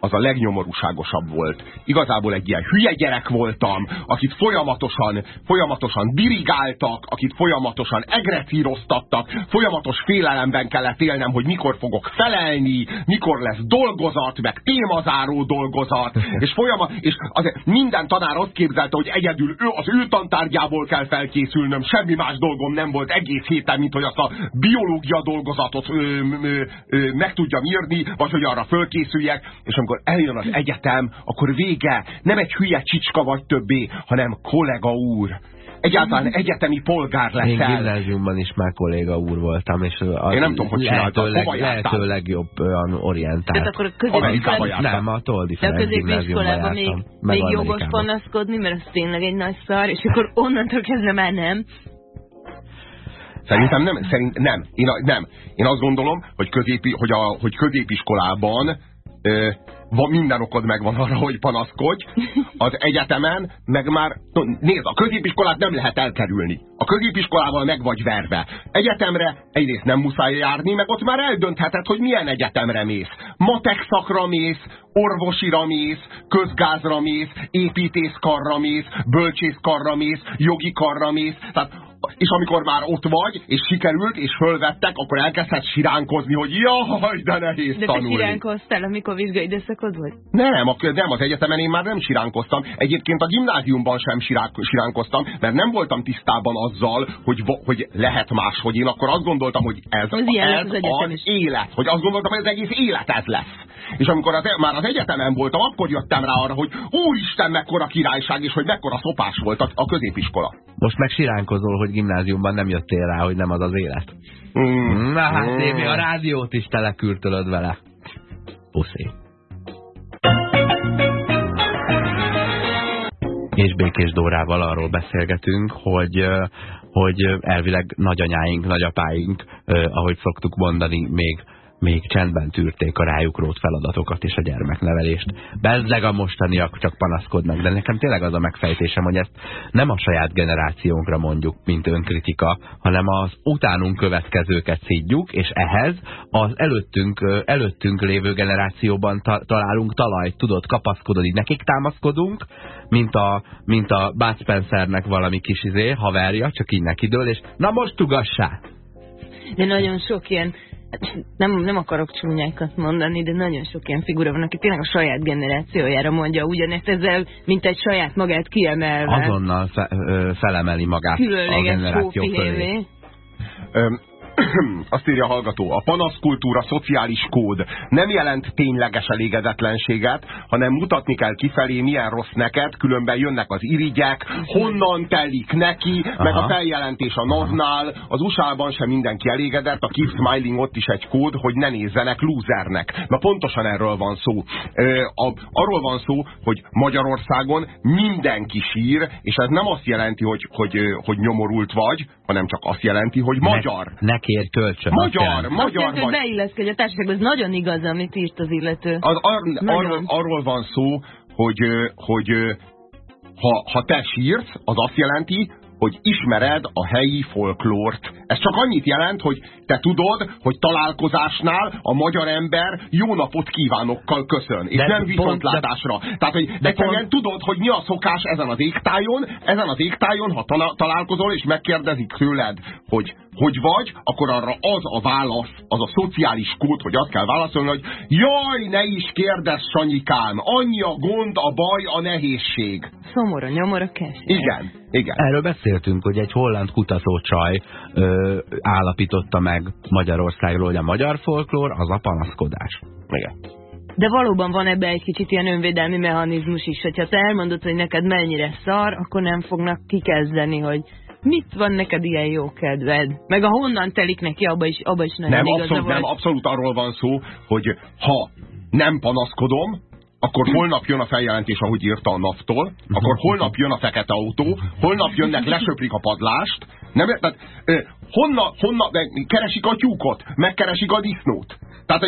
az a legnyomorúságosabb volt. Igazából egy ilyen hülye gyerek voltam, akit folyamatosan, folyamatosan dirigáltak, akit folyamatosan egrecíroztattak, folyamatos félelemben kellett élnem, hogy mikor fogok felelni, mikor lesz dolgozat, meg témazáró dolgozat, <laughs> és folyamat, és azért minden tanár azt képzelte, hogy egyedül ő, az ő tantárgyából kell felkészülnöm, semmi más dolgom nem volt egész héten, mint hogy azt a biológia dolgozatot ö, ö, ö, meg tudjam írni, vagy hogy arra fölkészüljek, és amikor amikor eljön az egyetem, akkor vége, nem egy hülye csicska vagy többé, hanem kollega úr egyáltalán egyetemi polgár leszel. Én gimnáziumban is már kolléga úr voltam, és Én nem tudom, hogy csináltam. Lehető, lehető legjobb olyan orientált. Tehát akkor a középiskolában... Nem, a Toldi De a középiskolában még, még jogos panaszkodni, mert az tényleg egy nagy szar, és akkor onnantól kezdve már nem. Szerintem nem, szerint nem. Én, nem. Én azt gondolom, hogy, középi, hogy, a, hogy középiskolában van, minden okod megvan arra, hogy panaszkodj. Az egyetemen meg már, nézd, a középiskolát nem lehet elkerülni. A középiskolával meg vagy verve. Egyetemre egyrészt nem muszáj járni, meg ott már eldöntheted, hogy milyen egyetemre mész. Matek szakra mész, orvosira mész, közgázra mész, építészkarra mész, bölcsészkarra mész, jogi karra mész. Tehát és amikor már ott vagy, és sikerült, és fölvettek, akkor elkezdhetsz siránkozni, hogy jaj, de nehéz de tanulni. De te siránkoztál, amikor vizsgai időszakod volt? Nem, a, nem, az egyetemen én már nem siránkoztam. Egyébként a gimnáziumban sem siránkoztam, mert nem voltam tisztában azzal, hogy, hogy lehet más, hogy én akkor azt gondoltam, hogy ez, az, ez az, az élet. Hogy azt gondoltam, hogy az egész élet ez lesz. És amikor az, már az egyetemen voltam, akkor jöttem rá arra, hogy úristen, mekkora királyság, és hogy mekkora szopás volt a, a középiskola. Most meg siránkozol, hogy gimnáziumban nem jöttél rá, hogy nem az az élet. Mm. Na hát, mm. A rádiót is telekürtölöd vele. Puszi. És Békés Dórával arról beszélgetünk, hogy, hogy elvileg nagyanyáink, nagyapáink, ahogy szoktuk mondani, még még csendben tűrték a rájuk rót feladatokat és a gyermeknevelést. Bezzeg a mostaniak csak panaszkodnak, de nekem tényleg az a megfejtésem, hogy ezt nem a saját generációnkra mondjuk, mint önkritika, hanem az utánunk következőket szídjuk, és ehhez az előttünk, előttünk lévő generációban ta találunk talajt, tudod, kapaszkodod, így nekik támaszkodunk, mint a, mint a Bud Spencernek valami kis izé, haverja, csak így nekidől, és na most ugassá! De nagyon sok ilyen nem, nem akarok csúnyákat mondani, de nagyon sok ilyen figura van, aki tényleg a saját generációjára mondja ugyanezt ezzel, mint egy saját magát kiemelve. Azonnal fe, ö, felemeli magát a generáció fölé. <clears throat> azt írja a hallgató, a panaszkultúra szociális kód nem jelent tényleges elégedetlenséget, hanem mutatni kell kifelé, milyen rossz neked, különben jönnek az irigyek, honnan telik neki, Aha. meg a feljelentés a NAV-nál, az USA-ban sem mindenki elégedett, a Keep Smiling ott is egy kód, hogy ne nézzenek lúzernek. Na pontosan erről van szó. A, arról van szó, hogy Magyarországon mindenki sír, és ez nem azt jelenti, hogy, hogy, hogy nyomorult vagy, hanem csak azt jelenti, hogy magyar. Ne, ne kérj kölcsön. Magyar, magyar azt vagy. beilleszkedj a társaságban, ez nagyon igaz, amit írt az illető. Az, ar, arról, arról van szó, hogy, hogy ha, ha te sírsz, az azt jelenti, hogy ismered a helyi folklórt. Ez csak annyit jelent, hogy te tudod, hogy találkozásnál a magyar ember jó napot kívánokkal köszön, és de nem viszontlátásra. De, Tehát, hogy de pont... tudod, hogy mi a szokás ezen az égtájon, ezen az égtájon, ha találkozol, és megkérdezik tőled, hogy hogy vagy, akkor arra az a válasz, az a szociális kód, hogy azt kell válaszolni, hogy jaj, ne is kérdezz, Sanyikám, annyi a gond, a baj, a nehézség. Szomorú, nyomor kes. Igen, igen. Erről beszéltünk, hogy egy holland kutatócsaj ö, állapította meg Magyarországról, hogy a magyar folklór az a panaszkodás. Igen. De valóban van ebbe egy kicsit ilyen önvédelmi mechanizmus is, hogyha te elmondod, hogy neked mennyire szar, akkor nem fognak kikezdeni, hogy mit van neked ilyen jó kedved? Meg a honnan telik neki, abba is, abba is nagyon nem, abszolút, nem, abszolút arról van szó, hogy ha nem panaszkodom, akkor holnap jön a feljelentés, ahogy írta a naptól, akkor holnap jön a fekete autó, holnap jönnek, lesöprik a padlást, nem, tehát, honnan, honnan, de keresik a tyúkot, megkeresik a disznót. Tehát,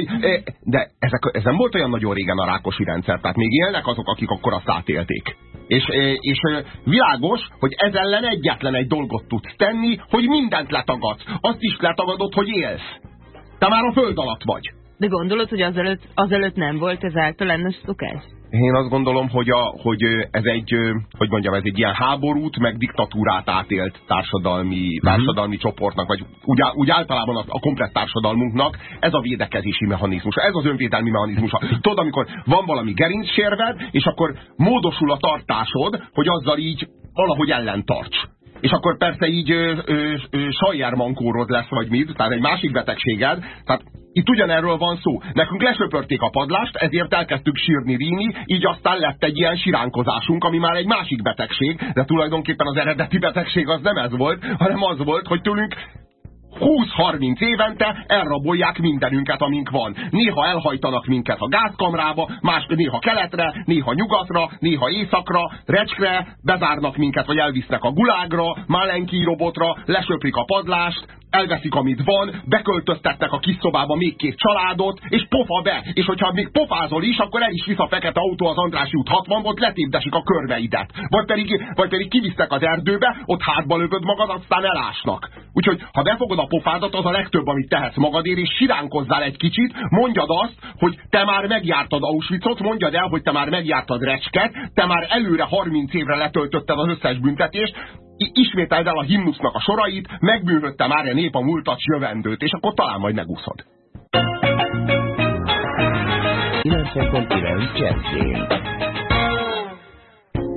de ezek, ez nem volt olyan nagyon régen a rákosi rendszer, tehát még élnek azok, akik akkor azt átélték. És, és világos, hogy ez ellen egyetlen egy dolgot tudsz tenni, hogy mindent letagadsz. Azt is letagadod, hogy élsz. Te már a föld alatt vagy. De gondolod, hogy azelőtt, azelőtt nem volt ez általános szokás? Én azt gondolom, hogy, a, hogy ez egy, hogy mondjam, ez egy ilyen háborút, meg diktatúrát átélt társadalmi, mm -hmm. társadalmi csoportnak, vagy úgy, úgy általában a, a komplett társadalmunknak ez a védekezési mechanizmus, ez az önvédelmi mechanizmus. Tudod, amikor van valami gerincsérved, és akkor módosul a tartásod, hogy azzal így valahogy ellentarts és akkor persze így sajjármankórod lesz, vagy mit, tehát egy másik betegséged, tehát Itt ugyanerről van szó. Nekünk lesöpörték a padlást, ezért elkezdtük sírni, ríni, így aztán lett egy ilyen siránkozásunk, ami már egy másik betegség, de tulajdonképpen az eredeti betegség az nem ez volt, hanem az volt, hogy tőlünk 20-30 évente elrabolják mindenünket, amink van. Néha elhajtanak minket a gázkamrába, más, néha keletre, néha nyugatra, néha északra, recskre, bezárnak minket, vagy elvisznek a gulágra, málenki robotra, lesöprik a padlást, elveszik, amit van, beköltöztettek a kis szobába még két családot, és pofa be. És hogyha még pofázol is, akkor el is visz a fekete autó az Andrási út 60 ott letépdesik a körveidet. Vagy pedig, vagy pedig kivisztek az erdőbe, ott hátba lövöd magad, aztán elásnak. Úgyhogy, ha befogod a pofádat, az a legtöbb, amit tehetsz magadért, és siránkozzál egy kicsit, mondjad azt, hogy te már megjártad Auschwitzot, mondjad el, hogy te már megjártad Recsket, te már előre 30 évre letöltötted az összes büntetést, ismételd el a himnusznak a sorait, megbűnötte már a nép a múltat jövendőt, és akkor talán majd megúszod. 90.9 Jazzén.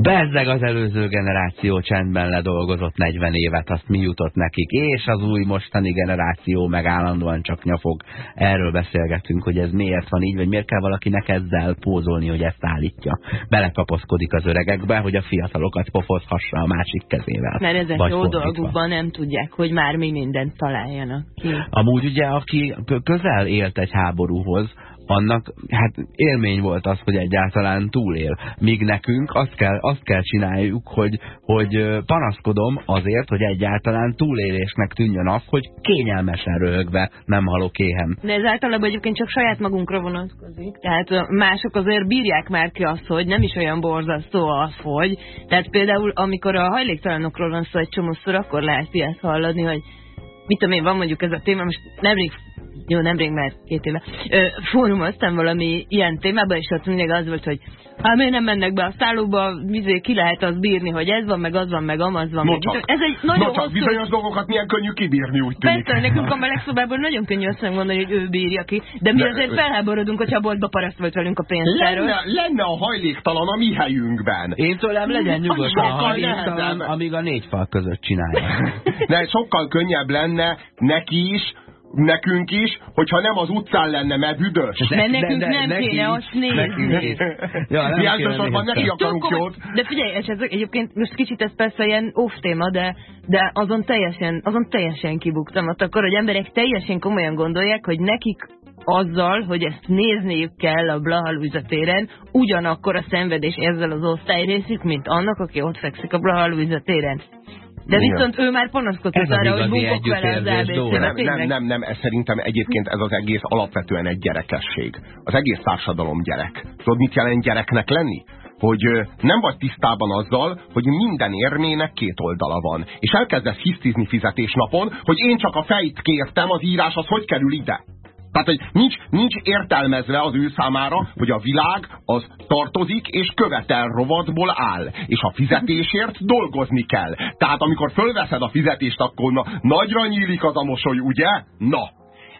Bezzeg az előző generáció csendben ledolgozott 40 évet, azt mi jutott nekik, és az új mostani generáció meg állandóan csak nyafog. Erről beszélgetünk, hogy ez miért van így, vagy miért kell valakinek ezzel pózolni, hogy ezt állítja. Belekapaszkodik az öregekbe, hogy a fiatalokat pofozhassa a másik kezével. Mert ezek jó dolgukban nem tudják, hogy már mi mindent találjanak ki. Amúgy ugye, aki közel élt egy háborúhoz, annak hát élmény volt az, hogy egyáltalán túlél. Míg nekünk azt kell, azt kell csináljuk, hogy, hogy panaszkodom azért, hogy egyáltalán túlélésnek tűnjön az, hogy kényelmesen röhögve nem halok éhen. De ez általában egyébként csak saját magunkra vonatkozik. Tehát mások azért bírják már ki azt, hogy nem is olyan borzasztó az, hogy. Tehát például, amikor a hajléktalanokról van szó egy csomószor, akkor lehet ilyet hallani, hogy mit tudom én, van mondjuk ez a téma, most nemrég jó, nemrég, mert két éve, fórumoztam valami ilyen témában, és ott mindig az volt, hogy hát miért nem mennek be a szállóba, vizé, ki lehet az bírni, hogy ez van, meg az van, meg amaz van. No meg. Csak, ez egy nagyon no csak, hosszú... bizonyos dolgokat milyen könnyű kibírni, úgy tűnik. Persze, nekünk a melegszobában nagyon könnyű azt mondani, hogy ő bírja ki, de mi de, azért felháborodunk, hogyha a boltba paraszt volt velünk a pénztáról. Lenne, lenne a hajléktalan a mi helyünkben. Én tőlem legyen nyugodt a hajléktalan, amíg a négy fal között csinálja. <laughs> De sokkal könnyebb lenne neki is, nekünk is, hogyha nem az utcán lenne, mert büdös. Mert nekünk de, de, nem neki kéne azt nézni. Ja, nem Jelzősorban neki akarunk jót. De figyelj, és ez egyébként most kicsit ez persze ilyen off téma, de, de azon teljesen, azon teljesen kibuktam. Ott akkor, hogy emberek teljesen komolyan gondolják, hogy nekik azzal, hogy ezt nézniük kell a Blaha téren, ugyanakkor a szenvedés ezzel az osztályrészük, mint annak, aki ott fekszik a Blaha téren. De Igen. viszont ő már panaszkodott arra, hogy bunkok vele az ABC-be. Nem, nem, nem, nem, ez szerintem egyébként ez az egész alapvetően egy gyerekesség. Az egész társadalom gyerek. Tudod, mit jelent gyereknek lenni? hogy nem vagy tisztában azzal, hogy minden érmének két oldala van. És elkezdesz hisztizni fizetésnapon, hogy én csak a fejt kértem, az írás az hogy kerül ide. Tehát, hogy nincs, nincs értelmezve az ő számára, hogy a világ az tartozik és követel rovatból áll. És a fizetésért dolgozni kell. Tehát amikor fölveszed a fizetést, akkor na, nagyra nyílik az a mosoly, ugye? Na,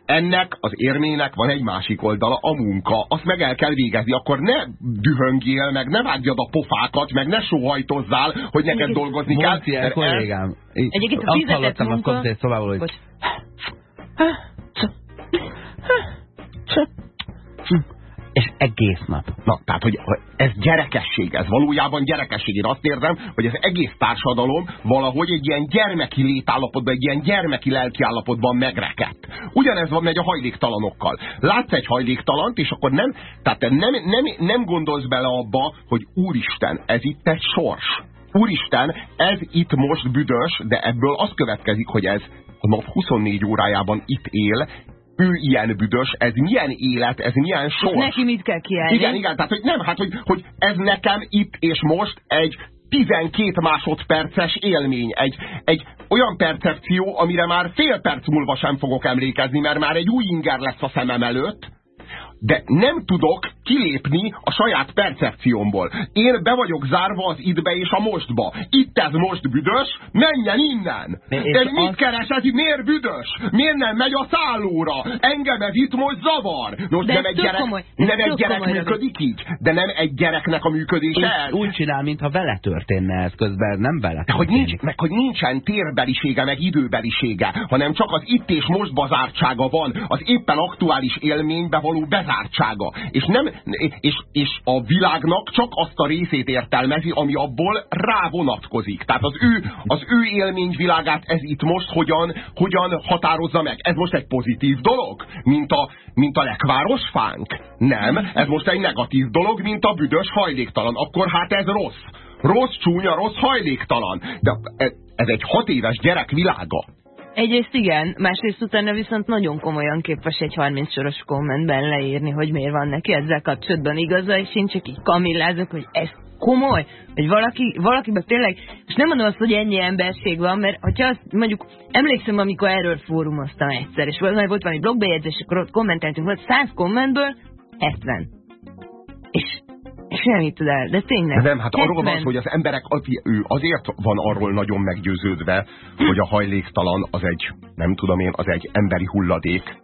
ennek az érmének van egy másik oldala, a munka. Azt meg el kell végezni, akkor ne dühöngél, meg ne vágjad a pofákat, meg ne sóhajtozzál, hogy neked dolgozni kell. Mondja, kollégám. Egyébként a fizetett munka... Azt hallottam a hogy... És egész nap. Na, tehát, hogy ez gyerekesség, ez valójában gyerekesség. Én azt érzem, hogy az egész társadalom valahogy egy ilyen gyermeki létállapotban, egy ilyen gyermeki lelkiállapotban megrekedt. Ugyanez van megy a hajléktalanokkal. Látsz egy hajléktalant, és akkor nem, tehát nem, nem, nem gondolsz bele abba, hogy úristen, ez itt egy sors. Úristen, ez itt most büdös, de ebből az következik, hogy ez a nap 24 órájában itt él, ő ilyen büdös, ez milyen élet, ez milyen sors. És neki mit kell kiállni? Igen, igen, tehát hogy nem, hát hogy, hogy ez nekem itt és most egy 12 másodperces élmény, egy, egy olyan percepció, amire már fél perc múlva sem fogok emlékezni, mert már egy új inger lesz a szemem előtt, de nem tudok kilépni a saját percepciómból. Én be vagyok zárva az ittbe és a mostba. Itt ez most büdös, menjen innen! Én mit az... keres ez itt? Miért büdös? Miért nem megy a szállóra? Engem ez itt most zavar. Most de nem egy gyerek, komoly, nem egy gyerek működik így? De nem egy gyereknek a működése úgy, úgy csinál, mintha vele történne ez közben, nem vele De hogy nincs, meg hogy nincsen térbelisége, meg időbelisége, hanem csak az itt és most bazártsága van, az éppen aktuális élménybe való bezártsága. És, nem, és, és a világnak csak azt a részét értelmezi, ami abból rá vonatkozik. Tehát az ő, az ő élményvilágát ez itt most hogyan, hogyan határozza meg. Ez most egy pozitív dolog, mint a, mint a lekváros fánk? Nem, ez most egy negatív dolog, mint a büdös hajléktalan. Akkor hát ez rossz. Rossz, csúnya, rossz, hajléktalan. De ez egy hat éves gyerek világa. Egyrészt igen, másrészt utána viszont nagyon komolyan képes egy 30 soros kommentben leírni, hogy miért van neki ezzel kapcsolatban igaza, és én csak így kamillázok, hogy ez komoly, hogy valaki, valakiben tényleg, és nem mondom azt, hogy ennyi emberség van, mert hogyha azt mondjuk, emlékszem, amikor erről fórumoztam egyszer, és volt, volt valami blogbejegyzés, akkor ott kommenteltünk, volt 100 kommentből 70. És hitt el, de tényleg. De nem, hát arról van hogy az emberek az, ő azért van arról nagyon meggyőződve, hogy a hajléktalan az egy, nem tudom én, az egy emberi hulladék,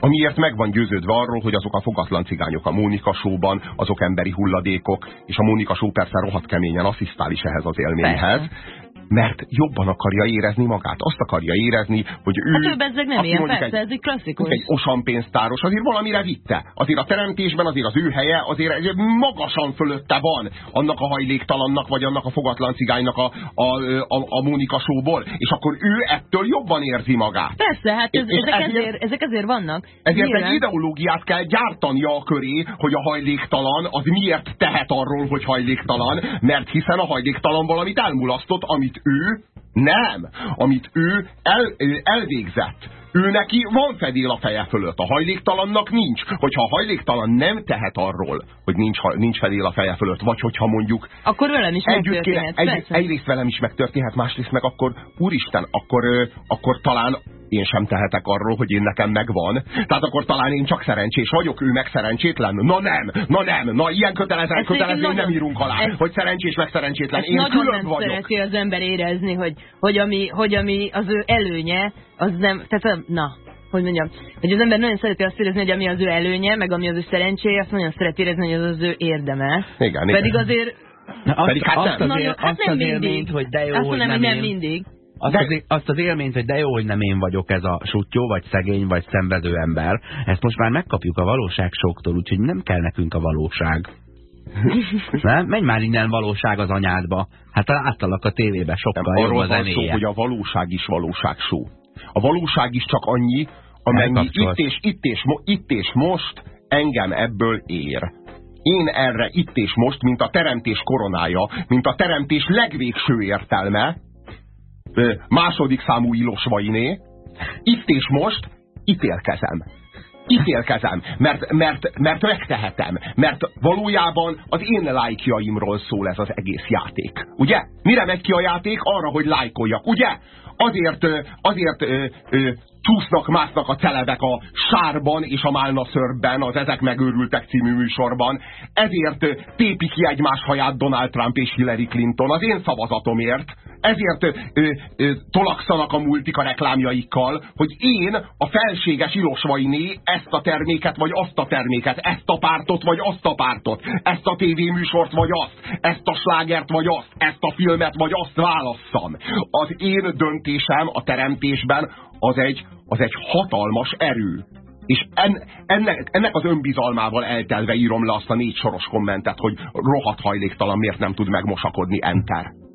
amiért meg van győződve arról, hogy azok a fogatlan cigányok a Mónika sóban, azok emberi hulladékok, és a Mónika só persze rohadt keményen asszisztál is ehhez az élményhez, persze mert jobban akarja érezni magát. Azt akarja érezni, hogy ő... Hát ő bezzeg nem ilyen, persze, egy, ez egy klasszikus. Egy osanpénztáros, azért valamire vitte. Azért a teremtésben azért az ő helye azért egy magasan fölötte van annak a hajléktalannak, vagy annak a fogatlan cigánynak a, a, a, a Mónika sóból. És akkor ő ettől jobban érzi magát. Persze, hát ez, ezek, ezért, ezért, ezek ezért vannak. Ezért Nyilván. egy ideológiát kell gyártania a köré, hogy a hajléktalan az miért tehet arról, hogy hajléktalan, mert hiszen a hajléktalan valamit elmulasztott, amit ő nem, amit ő el, elvégzett. Ő neki van fedél a feje fölött, a hajléktalannak nincs. Hogyha a hajléktalan nem tehet arról, hogy nincs, nincs fedél a feje fölött, vagy hogyha mondjuk... Akkor velem is megtörténhet, kéne, egy, Egyrészt velem is megtörténhet, másrészt meg akkor, úristen, akkor, akkor talán én sem tehetek arról, hogy én nekem megvan. Tehát akkor talán én csak szerencsés vagyok, ő meg szerencsétlen. Na nem, na nem, na ilyen kötelező, kötelező nem írunk alá, ez, hogy szerencsés meg szerencsétlen. Én külön nem vagyok. szereti az ember érezni, hogy, hogy, ami, hogy ami az ő előnye, az nem, tehát na, hogy mondjam, hogy az ember nagyon szereti azt érezni, hogy ami az ő előnye, meg ami az ő szerencséje, azt nagyon szereti érezni, hogy az az ő érdeme. Igen, Pedig igen. azért Na, azt, Pedig hát azt, az, ér, hát azt az élményt, hogy de jó, azt hogy nem, nem mindig. Azt, de... az, azt az élményt, hogy de jó, hogy nem én vagyok ez a sutyó, vagy szegény, vagy szenvedő ember, ezt most már megkapjuk a valóság soktól, úgyhogy nem kell nekünk a valóság. <laughs> nem? Menj már innen valóság az anyádba. Hát láttalak a tévébe, sokkal nem, jobb a zenéje. Szó, hogy a valóság is valóság só. A valóság is csak annyi, amennyi itt és, itt, és, itt és most engem ebből ér. Én erre itt és most, mint a teremtés koronája, mint a teremtés legvégső értelme, második számú Ilosvainé, itt és most ítélkezem. Ítélkezem, mert, mert, mert megtehetem, mert valójában az én lájkjaimról szól ez az egész játék. Ugye? Mire megy ki a játék? Arra, hogy lájkoljak, ugye? Azért, azért csúsznak, másznak a celebek a sárban és a málna szörben, az Ezek megőrültek című műsorban. Ezért tépi ki egymás haját Donald Trump és Hillary Clinton az én szavazatomért. Ezért ö, ö, tolakszanak a multik a reklámjaikkal, hogy én, a felséges Ilosvainé ezt a terméket, vagy azt a terméket, ezt a pártot, vagy azt a pártot, ezt a tévéműsort, vagy azt, ezt a slágert, vagy azt, ezt a filmet, vagy azt válasszam. Az én döntésem a teremtésben az egy, az egy hatalmas erő. És en, ennek, ennek az önbizalmával eltelve írom le azt a négy soros kommentet, hogy rohadt hajléktalan miért nem tud megmosakodni, enter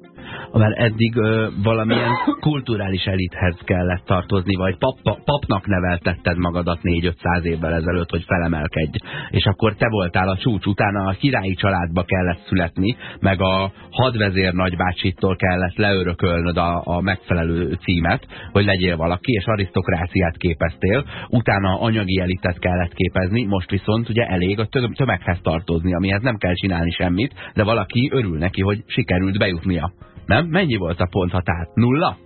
mert eddig ö, valamilyen <coughs> kulturális elithez kellett tartozni, vagy pap, papnak neveltetted magadat 4-500 évvel ezelőtt, hogy felemelkedj. És akkor te voltál a csúcs, utána a királyi családba kellett születni, meg a hadvezér nagybácsitól kellett leörökölnöd a, a megfelelő címet, hogy legyél valaki, és arisztokráciát képeztél, utána anyagi elitet kellett képezni, most viszont ugye elég a tömeghez tartozni, amihez nem kell csinálni semmit, de valaki örül neki, hogy sikerült bejutnia. Nem? Mennyi volt a ponthatár? Nulla?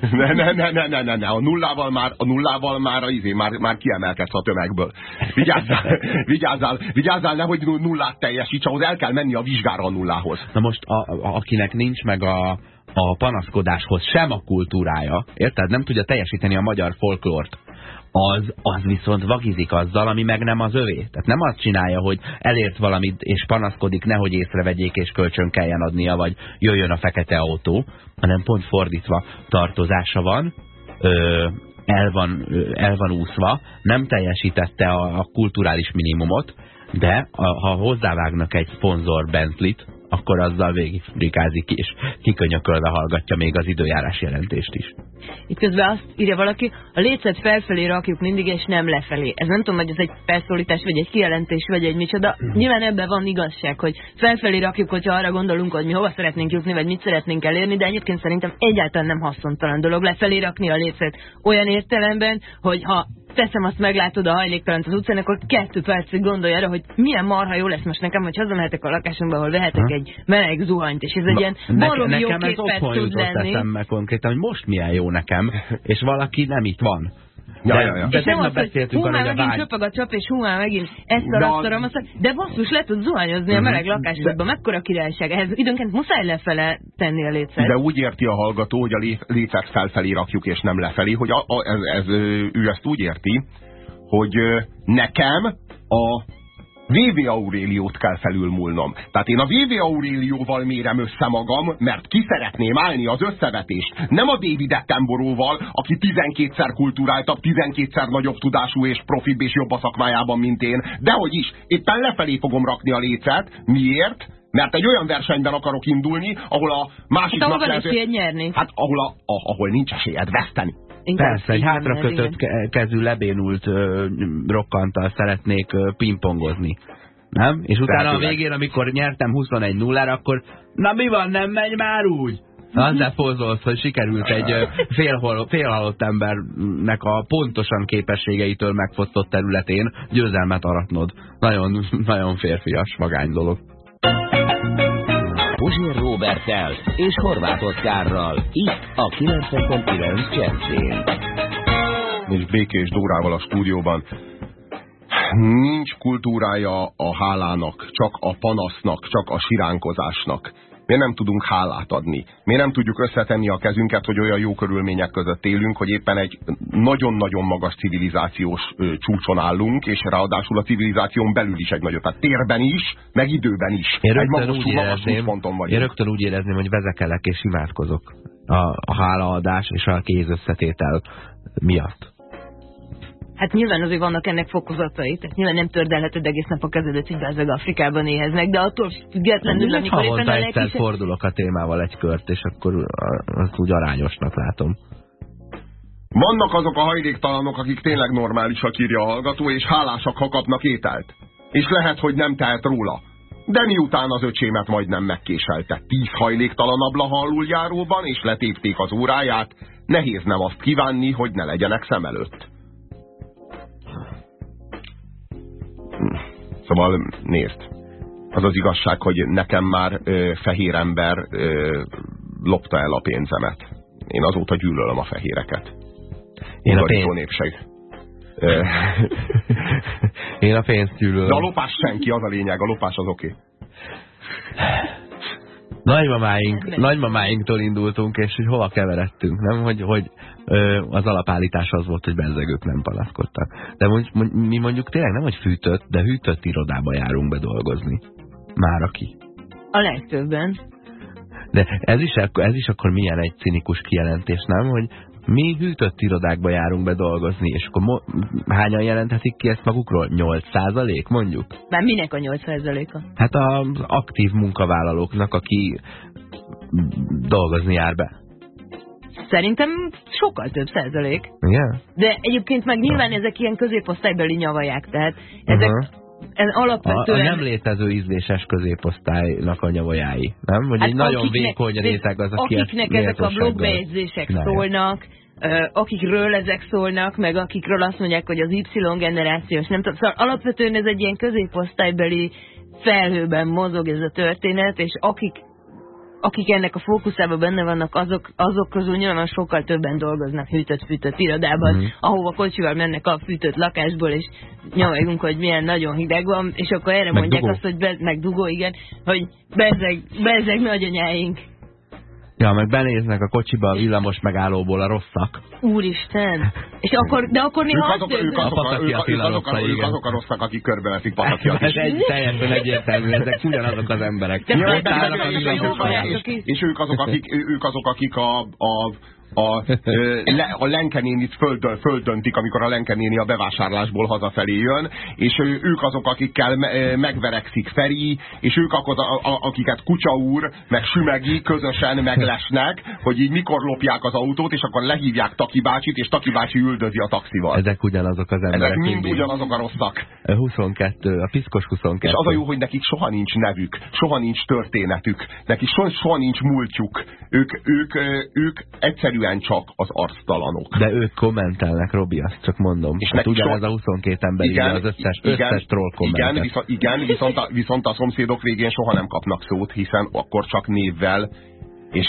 Ne, ne, ne, ne, ne, ne, ne. A nullával már, a nullával már, a izé, már, már kiemelkedsz a tömegből. Vigyázzál, <laughs> vigyázzál, vigyázzál, nehogy nullát teljesíts, ahhoz el kell menni a vizsgára a nullához. Na most, a, a, akinek nincs meg a, a panaszkodáshoz sem a kultúrája, érted? Nem tudja teljesíteni a magyar folklort az, az viszont vagizik azzal, ami meg nem az övé. Tehát nem azt csinálja, hogy elért valamit és panaszkodik, nehogy észrevegyék és kölcsön kelljen adnia, vagy jöjjön a fekete autó, hanem pont fordítva tartozása van, ö, el van, el van úszva, nem teljesítette a, a kulturális minimumot, de a, ha hozzávágnak egy szponzor Bentley-t, akkor azzal végig frikázik és kikönyökölve hallgatja még az időjárás jelentést is. Itt közben azt írja valaki, a lécet felfelé rakjuk mindig, és nem lefelé. Ez nem tudom, hogy ez egy felszólítás, vagy egy kijelentés, vagy egy micsoda. Nyilván ebben van igazság, hogy felfelé rakjuk, hogyha arra gondolunk, hogy mi hova szeretnénk jutni, vagy mit szeretnénk elérni, de egyébként szerintem egyáltalán nem haszontalan dolog lefelé rakni a lécet olyan értelemben, hogy ha teszem, azt meglátod a hajléktalant az utcán, akkor kettő percig gondolj arra, hogy milyen marha jó lesz most nekem, hogy hazamehetek a lakásomba, ahol vehetek ha? egy meleg zuhanyt, és ez egy ilyen baromi jó képet tud lenni. Nekem konkrétan, hogy most milyen jó nekem, és valaki nem itt van. Ja, de, ja, ja. És nem az, hogy hú, megint csöpög a csap, és hú, már megint ezt a rasztaram, azt, de basszus, le tud zuhanyozni a mhm. meleg lakásodba, mekkora királyság. Ehhez időnként muszáj lefele tenni a lécet. De úgy érti a hallgató, hogy a lécet felfelé rakjuk, és nem lefelé, hogy a, a, ez, ez, ő ezt úgy érti, hogy nekem a VV Auréliót kell felülmúlnom. Tehát én a VV Aurélióval mérem össze magam, mert ki szeretném állni az összevetést. Nem a David Attenborough-val, aki 12-szer kulturáltabb, 12-szer nagyobb tudású és profibb és jobb a szakmájában, mint én. Dehogy is, éppen lefelé fogom rakni a lécet. Miért? Mert egy olyan versenyben akarok indulni, ahol a másik hát, ahol lehet, nyerni. Hát ahol, a, a, ahol nincs esélyed veszteni. Persze, egy hátrakötött kezű, lebénult ö, rokkantal szeretnék ö, pingpongozni. Nem? És utána a végén, amikor nyertem 21 0 akkor na mi van, nem megy már úgy? Azzal pozolsz, hogy sikerült egy félhol, félhalott embernek a pontosan képességeitől megfosztott területén győzelmet aratnod. Nagyon, nagyon férfias, magány dolog. Puzsér Robertel és Horváth Oszkárral. Itt a 90.9 Jazzén. És Békés Dórával a stúdióban. Nincs kultúrája a hálának, csak a panasznak, csak a siránkozásnak. Miért nem tudunk hálát adni? Miért nem tudjuk összetenni a kezünket, hogy olyan jó körülmények között élünk, hogy éppen egy nagyon-nagyon magas civilizációs csúcson állunk, és ráadásul a civilizáción belül is egy nagyot. Tehát térben is, meg időben is. Én egy magas, úgy, magas én rögtön úgy érezném, hogy vezekelek és imádkozok a, a hálaadás és a kéz összetétel miatt. Hát nyilván azért vannak ennek fokozatai, tehát nyilván nem tördelheted egész nap a kezedet, hogy bezzeg Afrikában éheznek, de attól függetlenül, amikor éppen a legkisebb... egyszer fordulok a témával egy kört, és akkor azt úgy arányosnak látom. Vannak azok a hajléktalanok, akik tényleg normálisak írja a hallgató, és hálásak, ha kapnak ételt. És lehet, hogy nem tehet róla. De miután az öcsémet majdnem megkéselte tíz hajléktalan abla járóban, és letépték az óráját, nehéz nem azt kívánni, hogy ne legyenek szem előtt. Szóval nézd, az az igazság, hogy nekem már ö, fehér ember ö, lopta el a pénzemet. Én azóta gyűlölöm a fehéreket. Én a pénz... népség. <laughs> Én a pénzt gyűlölöm. De a lopás senki, az a lényeg, a lopás az oké. Okay. Nagymamáink, nagymamáinktól indultunk, és hogy hova keveredtünk, nem? Hogy, hogy az alapállítás az volt, hogy benzegők nem panaszkodtak. De mondj, mondj, mi mondjuk tényleg nem, hogy fűtött, de hűtött irodába járunk be dolgozni. Már aki. A legtöbben. De ez is, ez is akkor milyen egy cinikus kijelentés, nem? Hogy mi hűtött irodákba járunk be dolgozni, és akkor hányan jelenthetik ki ezt magukról? 8 százalék, mondjuk? Már minek a 8 százaléka? Hát az aktív munkavállalóknak, aki dolgozni jár be. Szerintem sokkal több százalék. Igen? De egyébként meg nyilván ezek ilyen középosztálybeli nyavaják, tehát ezek uh -huh. Ez alapvetően... A, a nem létező ízléses középosztálynak a nyavajái, nem? Vagy hát egy nagyon vékony réteg az, aki Akiknek ezek a blogbejegyzések szólnak, akikről ezek szólnak, meg akikről azt mondják, hogy az Y generációs, nem tudom. Szóval alapvetően ez egy ilyen középosztálybeli felhőben mozog ez a történet, és akik akik ennek a fókuszában benne vannak, azok, azok közül nyilván sokkal többen dolgoznak hűtött-fűtött irodában, mm. ahova kocsival mennek a fűtött lakásból, és nyomjunk, hogy milyen nagyon hideg van, és akkor erre meg mondják dugó. azt, hogy be, meg dugó, igen, hogy bezeg, bezeg nagyanyáink. Ja, meg benéznek a kocsiba a villamos megállóból a rosszak. Úristen! <laughs> És akkor, de akkor néha ők azok, ők, azok, a, ők, ők, azok, a, ők azok a rosszak, akik körbeveszik Patakiat is. Ez egy teljesen egyértelmű, ezek ugyanazok az emberek. De ja, és, és, és ők azok, akik, ők azok, akik a, a a, le, a Lenkenénit földön, földöntik, amikor a Lenkenéni a bevásárlásból hazafelé jön, és ők azok, akikkel megverekszik Feri, és ők azok, akiket Kutya úr, meg Sümegi közösen meglesnek, hogy így mikor lopják az autót, és akkor lehívják Taki bácsit, és Taki bácsi üldözi a taxival. Ezek ugyanazok az emberek. Ezek mind mindig. ugyanazok a rosszak. 22, a piszkos 22. És az a jó, hogy nekik soha nincs nevük, soha nincs történetük, nekik soha, soha nincs múltjuk. Ők, ők, ők egyszerű egyszerűen csak az arctalanok. De ők kommentelnek, Robi, azt csak mondom. És hát ugyanez so... a 22 ember igen, az összes, igen, összes troll kommentet. Igen, viszont, igen viszont, a, viszont a szomszédok végén soha nem kapnak szót, hiszen akkor csak névvel és,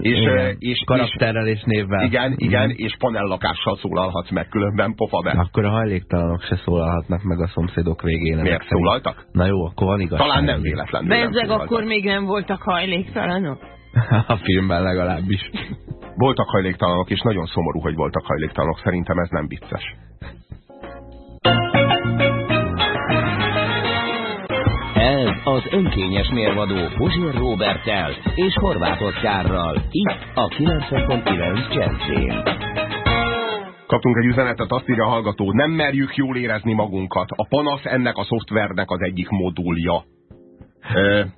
és, igen, és, karakterrel és, névvel. Igen, igen, mm. és panellakással szólalhatsz meg, különben pofa be. Akkor a hajléktalanok se szólalhatnak meg a szomszédok végén. Miért szólaltak? Na jó, akkor van igaz. Talán nem véletlenül. Bezzeg akkor még nem voltak hajléktalanok? A filmben legalábbis. Voltak hajléktalanok, és nagyon szomorú, hogy voltak hajléktalanok. Szerintem ez nem vicces. Ez az önkényes mérvadó Puzsér Robertel és Horváth Oszkárral. Itt a 90.9 Jazzén. Kaptunk egy üzenetet, azt írja a hallgató, nem merjük jól érezni magunkat. A panasz ennek a szoftvernek az egyik modulja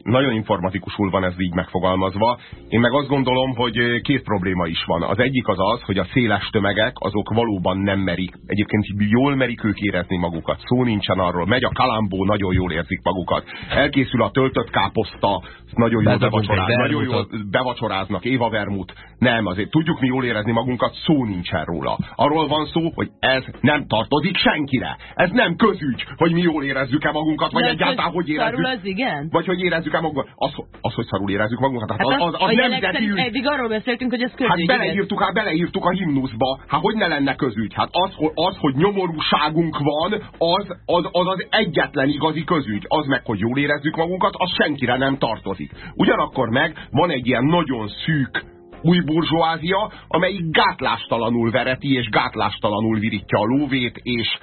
nagyon informatikusul van ez így megfogalmazva. Én meg azt gondolom, hogy két probléma is van. Az egyik az az, hogy a széles tömegek azok valóban nem merik. Egyébként jól merik ők érezni magukat. Szó nincsen arról. Megy a kalambó, nagyon jól érzik magukat. Elkészül a töltött káposzta, nagyon jól, bevacsoráz, nagyon jól bevacsoráznak, Éva Vermut. Nem, azért tudjuk mi jól érezni magunkat, szó nincsen róla. Arról van szó, hogy ez nem tartozik senkire. Ez nem közügy, hogy mi jól érezzük-e magunkat, vagy egyáltalán hogy érezzük. Az igen? Vagy hogy érezzük el magunkat. Az, az hogy szarul érezzük magunkat. Hát, hát az, az, az nemzeti ügy. Eddig arról beszéltünk, hogy ez közügy. Hát beleírtuk, hát beleírtuk a himnuszba. Hát hogy ne lenne közügy? Hát az, az hogy nyomorúságunk van, az, az, az az egyetlen igazi közügy. Az meg, hogy jól érezzük magunkat, az senkire nem tartozik. Ugyanakkor meg van egy ilyen nagyon szűk új burzsóázia, amelyik gátlástalanul vereti, és gátlástalanul virítja a lóvét, és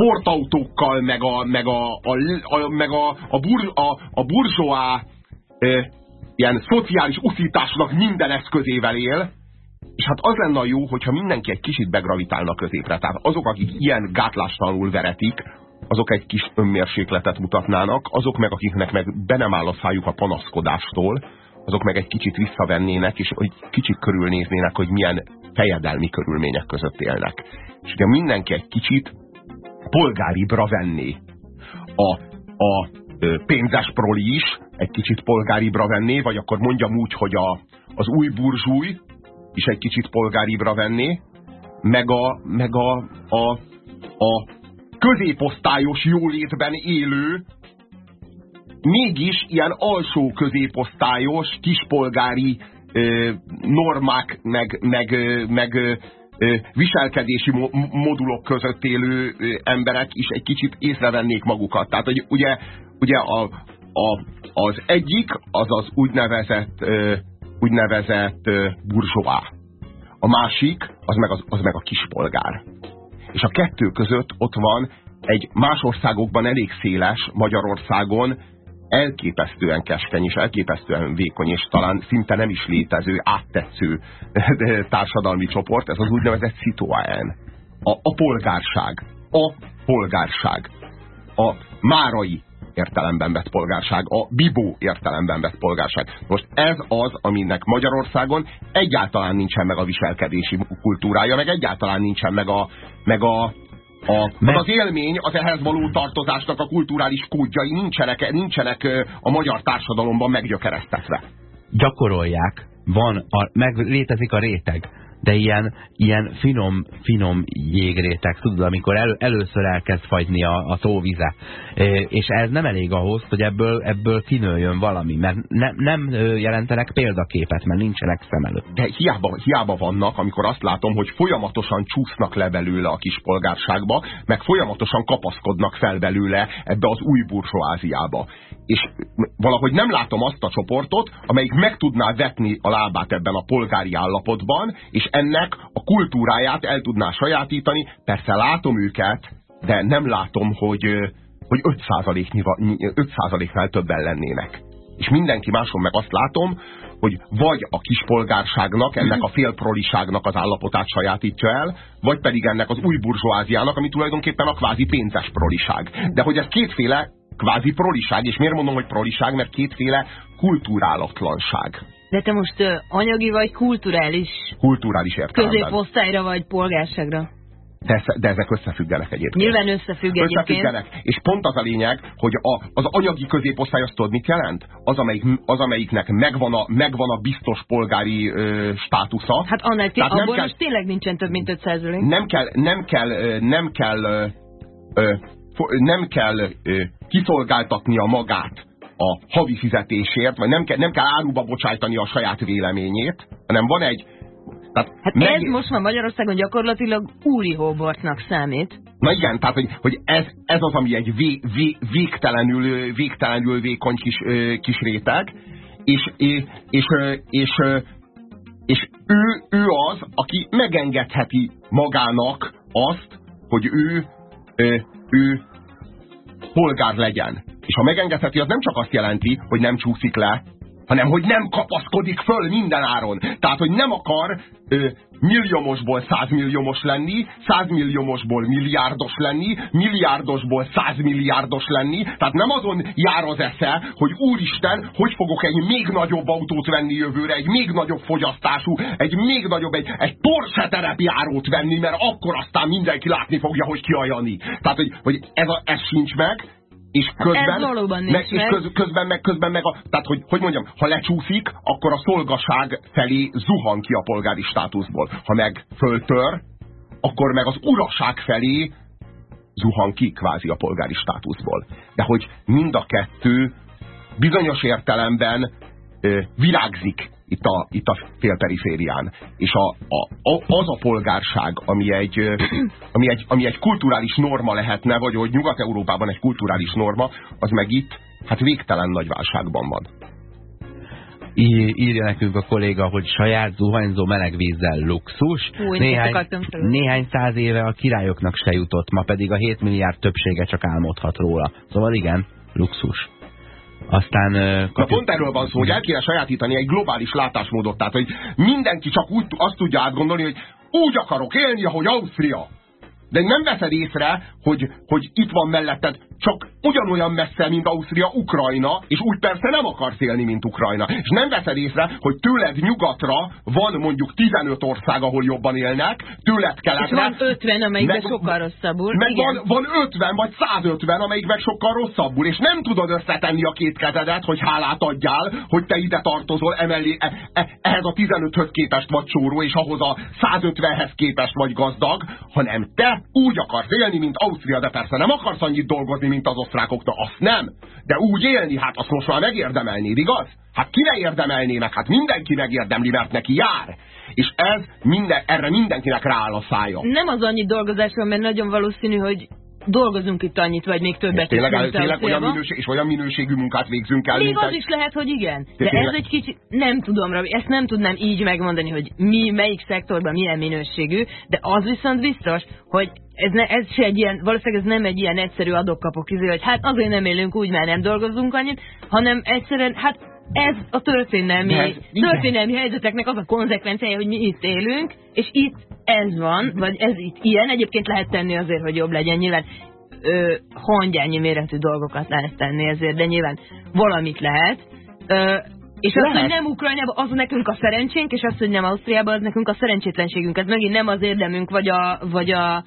sportautókkal, meg a, meg a, a, a, meg a, a, bur, a, a burzsóá e, ilyen szociális uszításnak minden eszközével él, és hát az lenne a jó, hogyha mindenki egy kicsit begravitálna középre. Tehát azok, akik ilyen gátlástalanul veretik, azok egy kis önmérsékletet mutatnának, azok meg, akiknek meg be nem áll a szájuk a panaszkodástól, azok meg egy kicsit visszavennének, és hogy kicsit körülnéznének, hogy milyen fejedelmi körülmények között élnek. És ugye mindenki egy kicsit polgáribra venni. A, a pénzes proli is egy kicsit polgáribra venné, vagy akkor mondjam úgy, hogy a, az új burzsúj is egy kicsit polgáribra venné, meg a, meg a, a, a középosztályos jólétben élő, mégis ilyen alsó középosztályos, kispolgári ö, normák, meg, meg, meg viselkedési modulok között élő emberek is egy kicsit észrevennék magukat. Tehát, hogy ugye, ugye a, a, az egyik az az úgynevezett, úgynevezett burzsóá. A másik az meg, az, az meg a kispolgár. És a kettő között ott van egy más országokban elég széles, Magyarországon elképesztően keskeny és elképesztően vékony, és talán szinte nem is létező, áttetsző társadalmi csoport, ez az úgynevezett citoyen. A, a polgárság. A polgárság. A márai értelemben vett polgárság, a bibó értelemben vett polgárság. Most ez az, aminek Magyarországon egyáltalán nincsen meg a viselkedési kultúrája, meg egyáltalán nincsen meg a, meg a, a, Mert... az élmény, az ehhez való tartozásnak a kulturális kódjai nincsenek, nincsenek a magyar társadalomban meggyökeresztetve. Gyakorolják, van, a, meg létezik a réteg. De ilyen, ilyen finom, finom jégrétek, tudod, amikor el, először elkezd fagyni a, a tóvize. És ez nem elég ahhoz, hogy ebből, ebből kinőjön valami, mert ne, nem jelentenek példaképet, mert nincsenek szem előtt. De hiába, hiába vannak, amikor azt látom, hogy folyamatosan csúsznak le belőle a kispolgárságba, meg folyamatosan kapaszkodnak fel belőle ebbe az új burzsóáziába. És valahogy nem látom azt a csoportot, amelyik meg tudná vetni a lábát ebben a polgári állapotban, és ennek a kultúráját el tudná sajátítani. Persze látom őket, de nem látom, hogy, hogy 5%-nál többen lennének. És mindenki máson meg azt látom, hogy vagy a kispolgárságnak, ennek a félproliságnak az állapotát sajátítja el, vagy pedig ennek az új burzsóáziának, ami tulajdonképpen a kvázi pénzes proliság. De hogy ez kétféle kvázi proliság, és miért mondom, hogy proliság, mert kétféle kulturálatlanság. De te most anyagi vagy kulturális? Kulturális értelemben. Középosztályra vagy polgárságra? De, de ezek összefüggenek egyébként. Nyilván összefügg egyébként. Összefüggenek. És pont az a lényeg, hogy a, az anyagi középosztály azt tudod mit jelent? Az, amelyik, az amelyiknek megvan a, megvan a biztos polgári ö, státusza. Hát annál té abból kell, most tényleg nincsen több mint 5 Nem kell, nem kell, nem kell, ö, ö, nem kell kiszolgáltatnia magát a havi fizetésért, vagy nem kell, nem kell áruba bocsájtani a saját véleményét, hanem van egy... Tehát hát meg... ez most már Magyarországon gyakorlatilag úri hóbortnak számít. Na igen, tehát hogy, hogy ez, ez az, ami egy vé, vé, végtelenül, végtelenül vékony kis, kis réteg, és, és, és, és, és ő, ő az, aki megengedheti magának azt, hogy ő, ő, polgár legyen. És ha megengedheti, az nem csak azt jelenti, hogy nem csúszik le, hanem hogy nem kapaszkodik föl minden áron. Tehát, hogy nem akar ö, milliómosból százmilliómos lenni, százmilliómosból milliárdos lenni, milliárdosból százmilliárdos lenni. Tehát nem azon jár az esze, hogy úristen, hogy fogok egy még nagyobb autót venni jövőre, egy még nagyobb fogyasztású, egy még nagyobb, egy, egy Porsche terepjárót venni, mert akkor aztán mindenki látni fogja, hogy ki a Jani. Tehát, hogy, hogy ez, a, ez sincs meg, és közben, Ez meg, és köz, közben meg, közben meg a, tehát hogy, hogy mondjam, ha lecsúszik, akkor a szolgaság felé zuhan ki a polgári státuszból. Ha meg föltör, akkor meg az uraság felé zuhan ki kvázi a polgári státuszból. De hogy mind a kettő bizonyos értelemben virágzik itt a, itt a félperiférián. És a, a, a, az a polgárság, ami egy, <clears throat> ami, egy, ami egy kulturális norma lehetne, vagy hogy Nyugat-Európában egy kulturális norma, az meg itt hát végtelen nagy válságban van. Írja nekünk a kolléga, hogy saját zuhanyzó melegvízzel luxus. Új, néhány, néhány száz éve a királyoknak se jutott, ma pedig a 7 milliárd többsége csak álmodhat róla. Szóval igen, luxus. Aztán... Uh, Na pont erről van szó, hogy el kéne sajátítani egy globális látásmódot, tehát hogy mindenki csak úgy azt tudja átgondolni, hogy úgy akarok élni, ahogy Ausztria. De nem veszed észre, hogy, hogy itt van melletted csak ugyanolyan messze, mint Ausztria, Ukrajna, és úgy persze nem akarsz élni, mint Ukrajna. És nem veszed észre, hogy tőled nyugatra van mondjuk 15 ország, ahol jobban élnek, tőled keletre. És van 50, amelyikben meg, sokkal rosszabbul. Meg van, van 50 vagy 150, amelyikben sokkal rosszabbul, és nem tudod összetenni a két kezedet, hogy hálát adjál, hogy te ide tartozol emellé, e, e, ehhez a 15-höz képest vagy csóró, és ahhoz a 150-hez képest vagy gazdag, hanem te úgy akarsz élni, mint Ausztria, de persze nem akarsz annyit dolgozni, mint az osztrákoknak, azt nem. De úgy élni, hát azt most már megérdemelnéd, igaz? Hát ki ne meg? Hát mindenki megérdemli, mert neki jár. És ez minden, erre mindenkinek rááll a szája. Nem az annyi dolgozásról, mert nagyon valószínű, hogy dolgozunk itt annyit, vagy még többet tényleg, is, tényleg olyan minőség, és olyan minőségű munkát végzünk el. Még az egy... is lehet, hogy igen. De ez egy kicsit, nem tudom, Rabi, ezt nem tudnám így megmondani, hogy mi, melyik szektorban milyen minőségű, de az viszont biztos, hogy ez, ne, ez se egy ilyen, valószínűleg ez nem egy ilyen egyszerű adok-kapok izé, hogy hát azért nem élünk úgy, mert nem dolgozunk annyit, hanem egyszerűen, hát ez a történelmi, ez, történelmi helyzeteknek az a konzekvenciája, hogy mi itt élünk, és itt ez van, vagy ez itt ilyen, egyébként lehet tenni azért, hogy jobb legyen, nyilván ö, hangyányi méretű dolgokat lehet tenni ezért, de nyilván valamit lehet. Ö, és az, hogy nem Ukrajnában, az nekünk a szerencsénk, és az, hogy nem Ausztriában, az nekünk a szerencsétlenségünk. Ez megint nem az érdemünk, vagy a, vagy a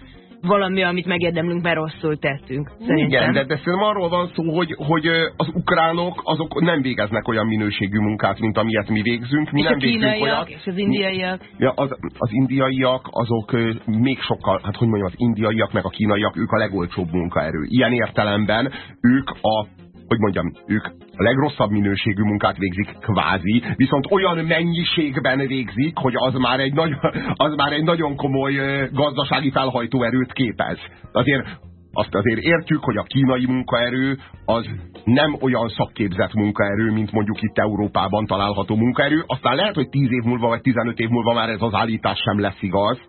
valami, amit megérdemlünk, mert rosszul tettünk. Szerintem. Igen, de, de szerintem arról van szó, hogy, hogy az ukránok azok nem végeznek olyan minőségű munkát, mint amilyet mi végzünk. Mi és nem a kínaiak, olyat, és az indiaiak. Mi, ja, az, az indiaiak azok még sokkal, hát hogy mondjam, az indiaiak meg a kínaiak, ők a legolcsóbb munkaerő. Ilyen értelemben ők a hogy mondjam, ők a legrosszabb minőségű munkát végzik kvázi, viszont olyan mennyiségben végzik, hogy az már egy, nagy, az már egy nagyon komoly gazdasági felhajtóerőt képez. Azért azt azért értjük, hogy a kínai munkaerő az nem olyan szakképzett munkaerő, mint mondjuk itt Európában található munkaerő. Aztán lehet, hogy 10 év múlva vagy 15 év múlva már ez az állítás sem lesz igaz.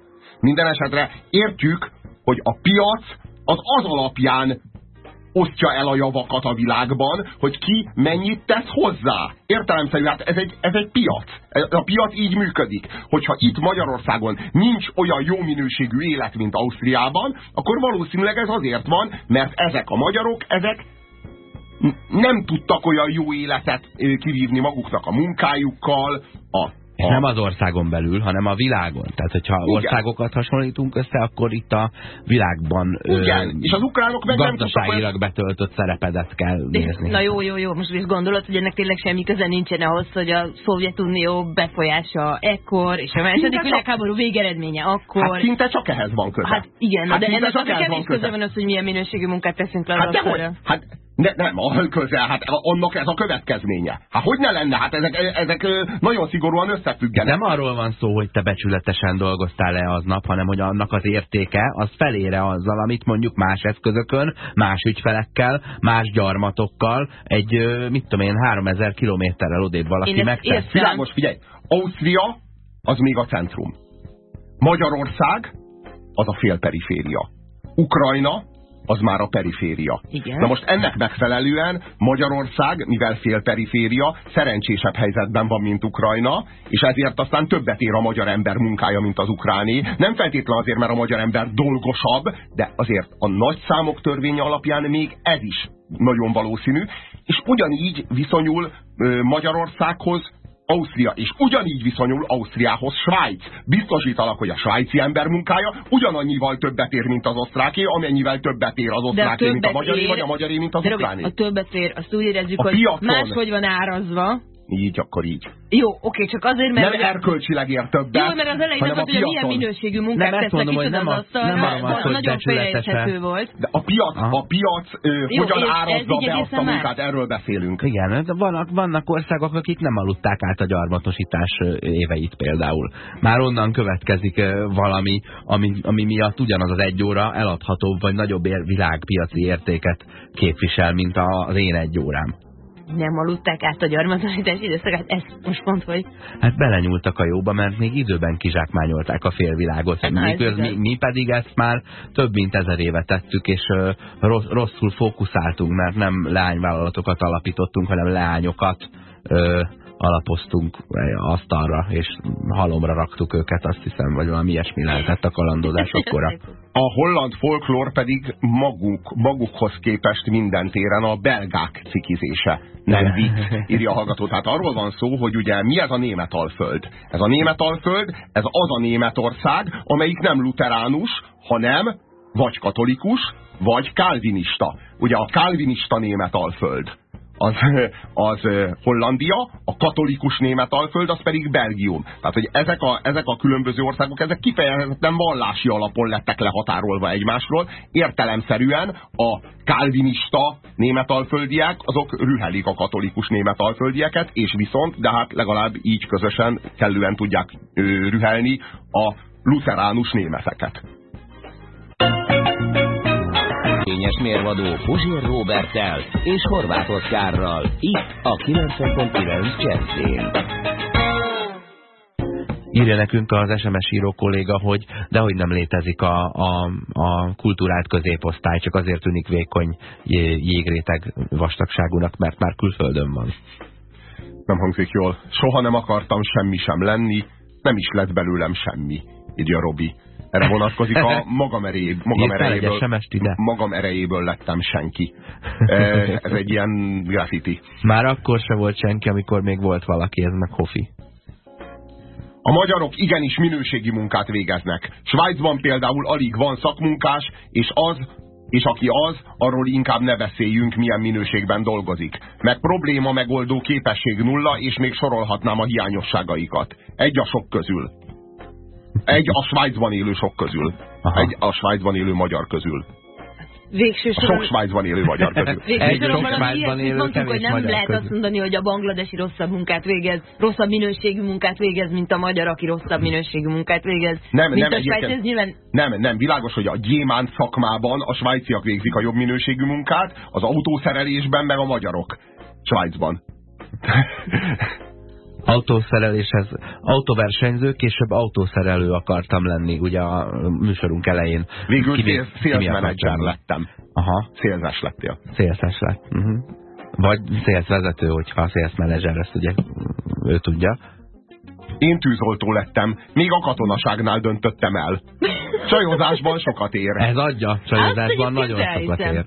Minden esetre értjük, hogy a piac az az alapján osztja el a javakat a világban, hogy ki mennyit tesz hozzá. Értelemszerű, hát ez egy, ez egy piac. A piac így működik. Hogyha itt Magyarországon nincs olyan jó minőségű élet, mint Ausztriában, akkor valószínűleg ez azért van, mert ezek a magyarok, ezek nem tudtak olyan jó életet kivívni maguknak a munkájukkal, a és nem az országon belül, hanem a világon. Tehát, hogyha Igen. országokat hasonlítunk össze, akkor itt a világban Igen. Ö, és az ukránok meg gazdaságilag nem betöltött szerepedet kell nézni. Na jó, jó, jó. Most is gondolod, hogy ennek tényleg semmi köze nincsen ahhoz, hogy a Szovjetunió befolyása ekkor, és a hát második világháború végeredménye akkor. Hát szinte csak ehhez van köze. Hát igen, hát de ennek csak kevés köze van az, hogy milyen minőségű munkát teszünk le hát, az hát ne, nem, a közel, hát annak ez a következménye. Hát hogy ne lenne? Hát ezek, ezek nagyon szigorúan összefüggenek. Nem arról van szó, hogy te becsületesen dolgoztál le aznap, hanem hogy annak az értéke az felére azzal, amit mondjuk más eszközökön, más ügyfelekkel, más gyarmatokkal, egy, mit tudom én, 3000 kilométerrel odébb valaki megtesz. Világos, figyelj, Ausztria az még a centrum. Magyarország az a félperiféria. Ukrajna az már a periféria. Igen. Na most ennek megfelelően Magyarország, mivel fél periféria, szerencsésebb helyzetben van, mint Ukrajna, és ezért aztán többet ér a magyar ember munkája, mint az ukráni. Nem feltétlenül azért, mert a magyar ember dolgosabb, de azért a nagy számok törvénye alapján még ez is nagyon valószínű, és ugyanígy viszonyul Magyarországhoz Ausztria, és ugyanígy viszonyul Ausztriához Svájc. Biztosítalak, hogy a svájci ember munkája ugyanannyival többet ér, mint az osztráké, amennyivel többet ér az osztráké, mint a magyaré, vagy a magyaré, mint az ukráné. A többet ér, azt úgy érezzük, a hogy piacon, máshogy van árazva, így, akkor így. Jó, oké, csak azért, mert... Nem erkölcsileg ér többet, Jó, mert az elején az, hogy milyen minőségű munkát nem, tesznek mondom, itt az asztalra, nem arra van, nagyon félreérthető volt. De a piac, a piac ö, Jó, hogyan árazza be azt a munkát, erről beszélünk. Igen, de vannak, vannak országok, akik nem aludták át a gyarmatosítás éveit például. Már onnan következik valami, ami, ami miatt ugyanaz az egy óra eladhatóbb, vagy nagyobb világpiaci értéket képvisel, mint az én egy órám nem aludták át a gyarmatosítás időszakát, ezt most mond, hogy... Hát belenyúltak a jóba, mert még időben kizsákmányolták a félvilágot. Hát, mi, köz, mi, mi pedig ezt már több mint ezer éve tettük, és uh, rossz, rosszul fókuszáltunk, mert nem leányvállalatokat alapítottunk, hanem leányokat uh, alapoztunk asztalra, és halomra raktuk őket, azt hiszem, vagy valami ilyesmi lehetett a kalandozás akkora. <laughs> A holland folklór pedig maguk, magukhoz képest minden téren a belgák cikizése. Nem vicc, írja a hallgató. Tehát arról van szó, hogy ugye mi ez a Németalföld? Ez a Németalföld, ez az a Németország, amelyik nem luteránus, hanem vagy katolikus, vagy kálvinista. Ugye a kálvinista Németalföld az, <laughs> az Hollandia, a katolikus német alföld, az pedig Belgium. Tehát, hogy ezek a, ezek a különböző országok, ezek kifejezetten vallási alapon lettek lehatárolva egymásról. Értelemszerűen a kálvinista német alföldiek, azok rühelik a katolikus német alföldieket, és viszont, de hát legalább így közösen kellően tudják rühelni a luteránus németeket fényes mérvadó Puzsér Robertel és Horváth Oszkárral. Itt a 90.9 Jazzén. Írja nekünk az SMS író kolléga, hogy dehogy nem létezik a, a, a kultúrált középosztály, csak azért tűnik vékony jégréteg vastagságúnak, mert már külföldön van. Nem hangzik jól. Soha nem akartam semmi sem lenni, nem is lett belőlem semmi, írja Robi erre vonatkozik a <laughs> magam, erejéből, magam, erejéből, magam erejéből lettem senki. <laughs> Ez egy ilyen graffiti. Már akkor se volt senki, amikor még volt valaki, ez meg Hofi. A magyarok igenis minőségi munkát végeznek. Svájcban például alig van szakmunkás, és az, és aki az, arról inkább ne beszéljünk, milyen minőségben dolgozik. Meg probléma megoldó képesség nulla, és még sorolhatnám a hiányosságaikat. Egy a sok közül. Egy a Svájcban élő sok közül. Aha. Egy a Svájcban élő magyar közül. Végső soron... sok Svájcban élő magyar <laughs> közül. Végső Egy soron sok Svájcban élő mondtuk, hogy nem lehet közül. azt mondani, hogy a bangladesi rosszabb munkát végez, rosszabb minőségű munkát végez, mint a magyar, aki rosszabb minőségű munkát végez. Nem, mint nem, a Svájc, ez nyilván Nem, nem, világos, hogy a gyémánt szakmában a svájciak végzik a jobb minőségű munkát, az autószerelésben meg a magyarok. Svájcban. <laughs> Autószereléshez, autóversenyző, később autószerelő akartam lenni, ugye a műsorunk elején. Végül lenni. lettem. Aha, Szélzes lettél. szélszes lett. Uh -huh. Vagy szélszvezető, hogyha a manager, ezt ugye ő tudja. Én tűzoltó lettem, még a katonaságnál döntöttem el. Csajozásban sokat ér. Ez adja, csajozásban Azt nagyon sokat ér.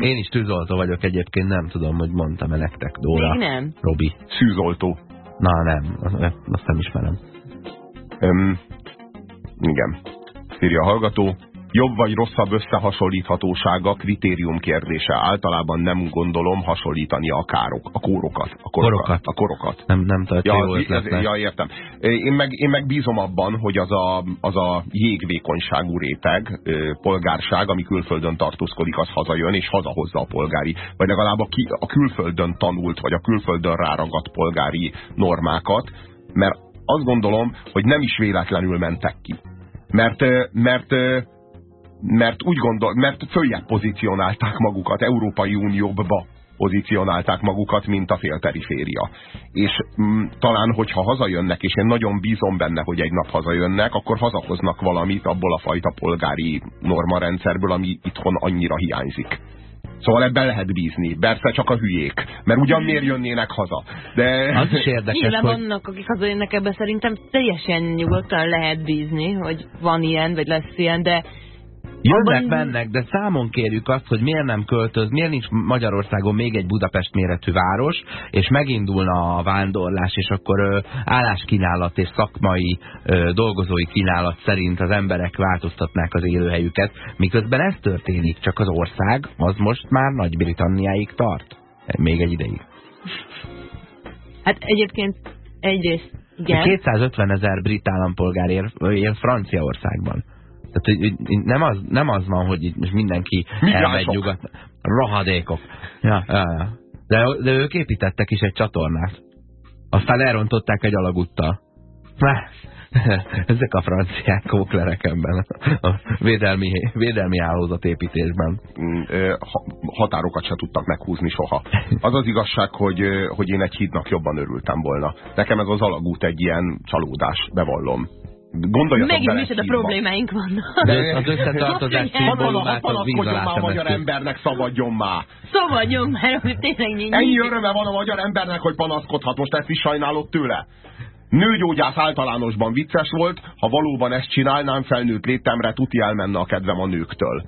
Én is tűzoltó vagyok egyébként, nem tudom, hogy mondtam-e nektek, Dóra. még nem. Robi. Szűzoltó. Na nem, azt nem ismerem. Öm, igen. Írja a hallgató. Jobb vagy rosszabb összehasonlíthatósága kritérium kérdése. Általában nem gondolom hasonlítani a károk, a kórokat. A korokat. Korokat. A korokat. Nem, nem tartja Ja, jó ez, ötletnek. ja, értem. Én meg, én meg bízom abban, hogy az a, az a jégvékonyságú réteg, polgárság, ami külföldön tartózkodik, az hazajön, és hazahozza a polgári, vagy legalább a, ki, a külföldön tanult, vagy a külföldön ráragadt polgári normákat, mert azt gondolom, hogy nem is véletlenül mentek ki. Mert, mert, mert úgy gondol, mert följebb pozícionálták magukat, Európai Unióba pozícionálták magukat, mint a félperiféria. És mm, talán, hogyha hazajönnek, és én nagyon bízom benne, hogy egy nap hazajönnek, akkor hazahoznak valamit abból a fajta polgári normarendszerből, ami itthon annyira hiányzik. Szóval ebben lehet bízni. Persze csak a hülyék. Mert ugyan miért jönnének haza. De... Az is érdekes, Nyilván hogy vannak, akik hazajönnek ebbe, szerintem teljesen nyugodtan lehet bízni, hogy van ilyen, vagy lesz ilyen, de Jönnek, mennek, de számon kérjük azt, hogy miért nem költöz, miért nincs Magyarországon még egy Budapest méretű város, és megindulna a vándorlás, és akkor ö, álláskínálat és szakmai ö, dolgozói kínálat szerint az emberek változtatnák az élőhelyüket, miközben ez történik, csak az ország az most már Nagy-Britanniáig tart. Még egy ideig. hát egyébként egyrészt igen. 250 ezer brit állampolgár él, él Franciaországban. Tehát hogy- hogy nem az, nem az van, hogy itt most mindenki Migránsok. elmegy nyugat. Rohadékok. Ja, ja, ja. De, de ők építettek is egy csatornát. Aztán elrontották egy alagúttal. <laughs> Ezek a franciák kóklerek ebben a védelmi, védelmi hálózatépítésben. mm, határokat se tudtak meghúzni soha. Az az igazság, hogy, hogy én egy hídnak jobban örültem volna. Nekem ez az alagút egy ilyen csalódás, bevallom. Gondoljatok Megint bele micsoda problémáink vannak. De az összetartozás szimbólumát az víz alá már a magyar embernek, szabadjon már! Szabadjon már, hogy tényleg nincs. Ennyi öröme van a magyar embernek, hogy panaszkodhat, most ezt is sajnálod tőle? Nőgyógyász általánosban vicces volt, ha valóban ezt csinálnám felnőtt létemre, tuti elmenne a kedvem a nőktől.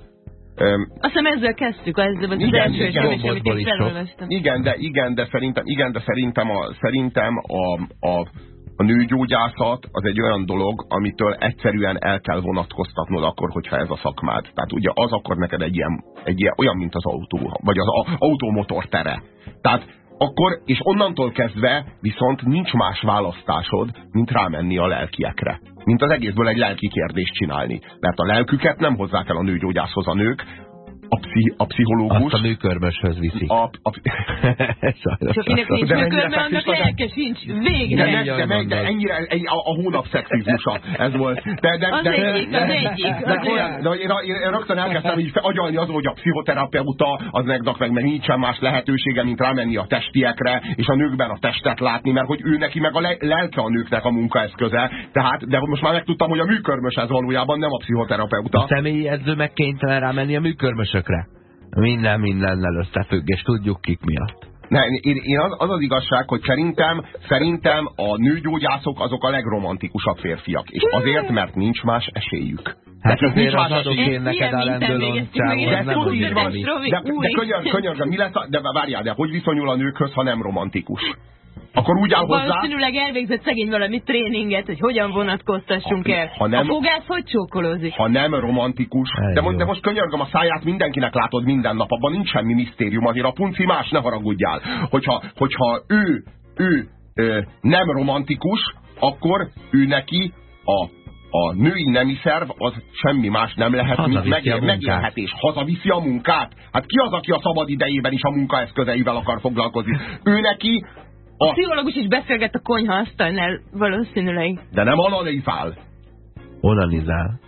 Öm, Azt hiszem ezzel kezdtük, az, az Igen, első igen, esemény, amit én felolvastam. Igen, de igen, de szerintem, igen, de szerintem a, szerintem a, a, a nőgyógyászat az egy olyan dolog, amitől egyszerűen el kell vonatkoztatnod akkor, hogyha ez a szakmád. Tehát ugye az akkor neked egy ilyen, egy ilyen olyan, mint az autó, vagy az a, automotor tere. Tehát akkor, és onnantól kezdve viszont nincs más választásod, mint rámenni a lelkiekre. Mint az egészből egy lelki kérdést csinálni. Mert a lelküket nem hozzák el a nőgyógyászhoz a nők, a, pszi, a pszichológus, Azt a műkörmöshöz viszik. a, a, Sajnos akinek nincs De műkörme, annak de- lelke sincs. de, Végre. de, meg, de mondod. ennyire egy, a, a hónap szexizmusa ez volt. De, de, Az de, egyik, de, az egyik, De, de, de, én, én rögtön elkezdtem így agyalni azon, hogy a pszichoterapeuta az meg, meg, nincsen más lehetősége, mint rámenni a testiekre, és a nőkben a testet látni, mert hogy ő neki meg a le, lelke a nőknek a munkaeszköze. Tehát, de most már megtudtam, hogy a műkörmös ez valójában nem a A pszichoterapeuta. személyi edző meg kénytelen rámenni a műkörmösökre. Minden mindennel összefügg, és tudjuk kik miatt. Ne, én, én az, az az igazság, hogy szerintem, szerintem a nőgyógyászok azok a legromantikusabb férfiak. És azért, mert nincs más esélyük. Hát azért nincs más adok esélyük. én neked Milyen a csávon, ezt nem tudod. Robi, De, de könyör, könyörgöm, mi lesz, a, de várjál, de hogy viszonyul a nőkhöz, ha nem romantikus? Akkor úgy áll hozzá... Valószínűleg elvégzett szegény valami tréninget, hogy hogyan vonatkoztassunk el. Ha nem, a fogász hogy csókolózik? Ha nem romantikus, de most, de most könyörgöm a száját, mindenkinek látod minden nap, abban nincs semmi misztérium, azért a punci más, ne haragudjál. Hogyha, hogyha ő, ő, ő nem romantikus, akkor ő neki a a női nemi szerv az semmi más nem lehet, Hazaviszi mint meg, megélhetés. Hazaviszi a munkát. Hát ki az, aki a szabad idejében is a munkaeszközeivel akar foglalkozni? Ő neki a... a pszichológus is beszélget a konyha asztalnál valószínűleg. De nem analizál. Onanizál.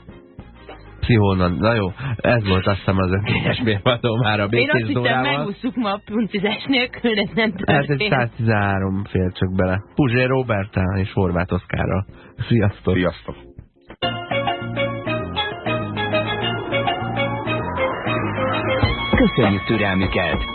Pszichónan, na jó, ez volt azt hiszem az önkényes mérvadó már a Én azt hittem megúszuk ma a puncizás nélkül, ez nem történt. Ez egy 113 fél csak bele. Puzsé Robertán és Horváth Oszkárral. Sziasztok! Sziasztok! Köszönjük türelmüket!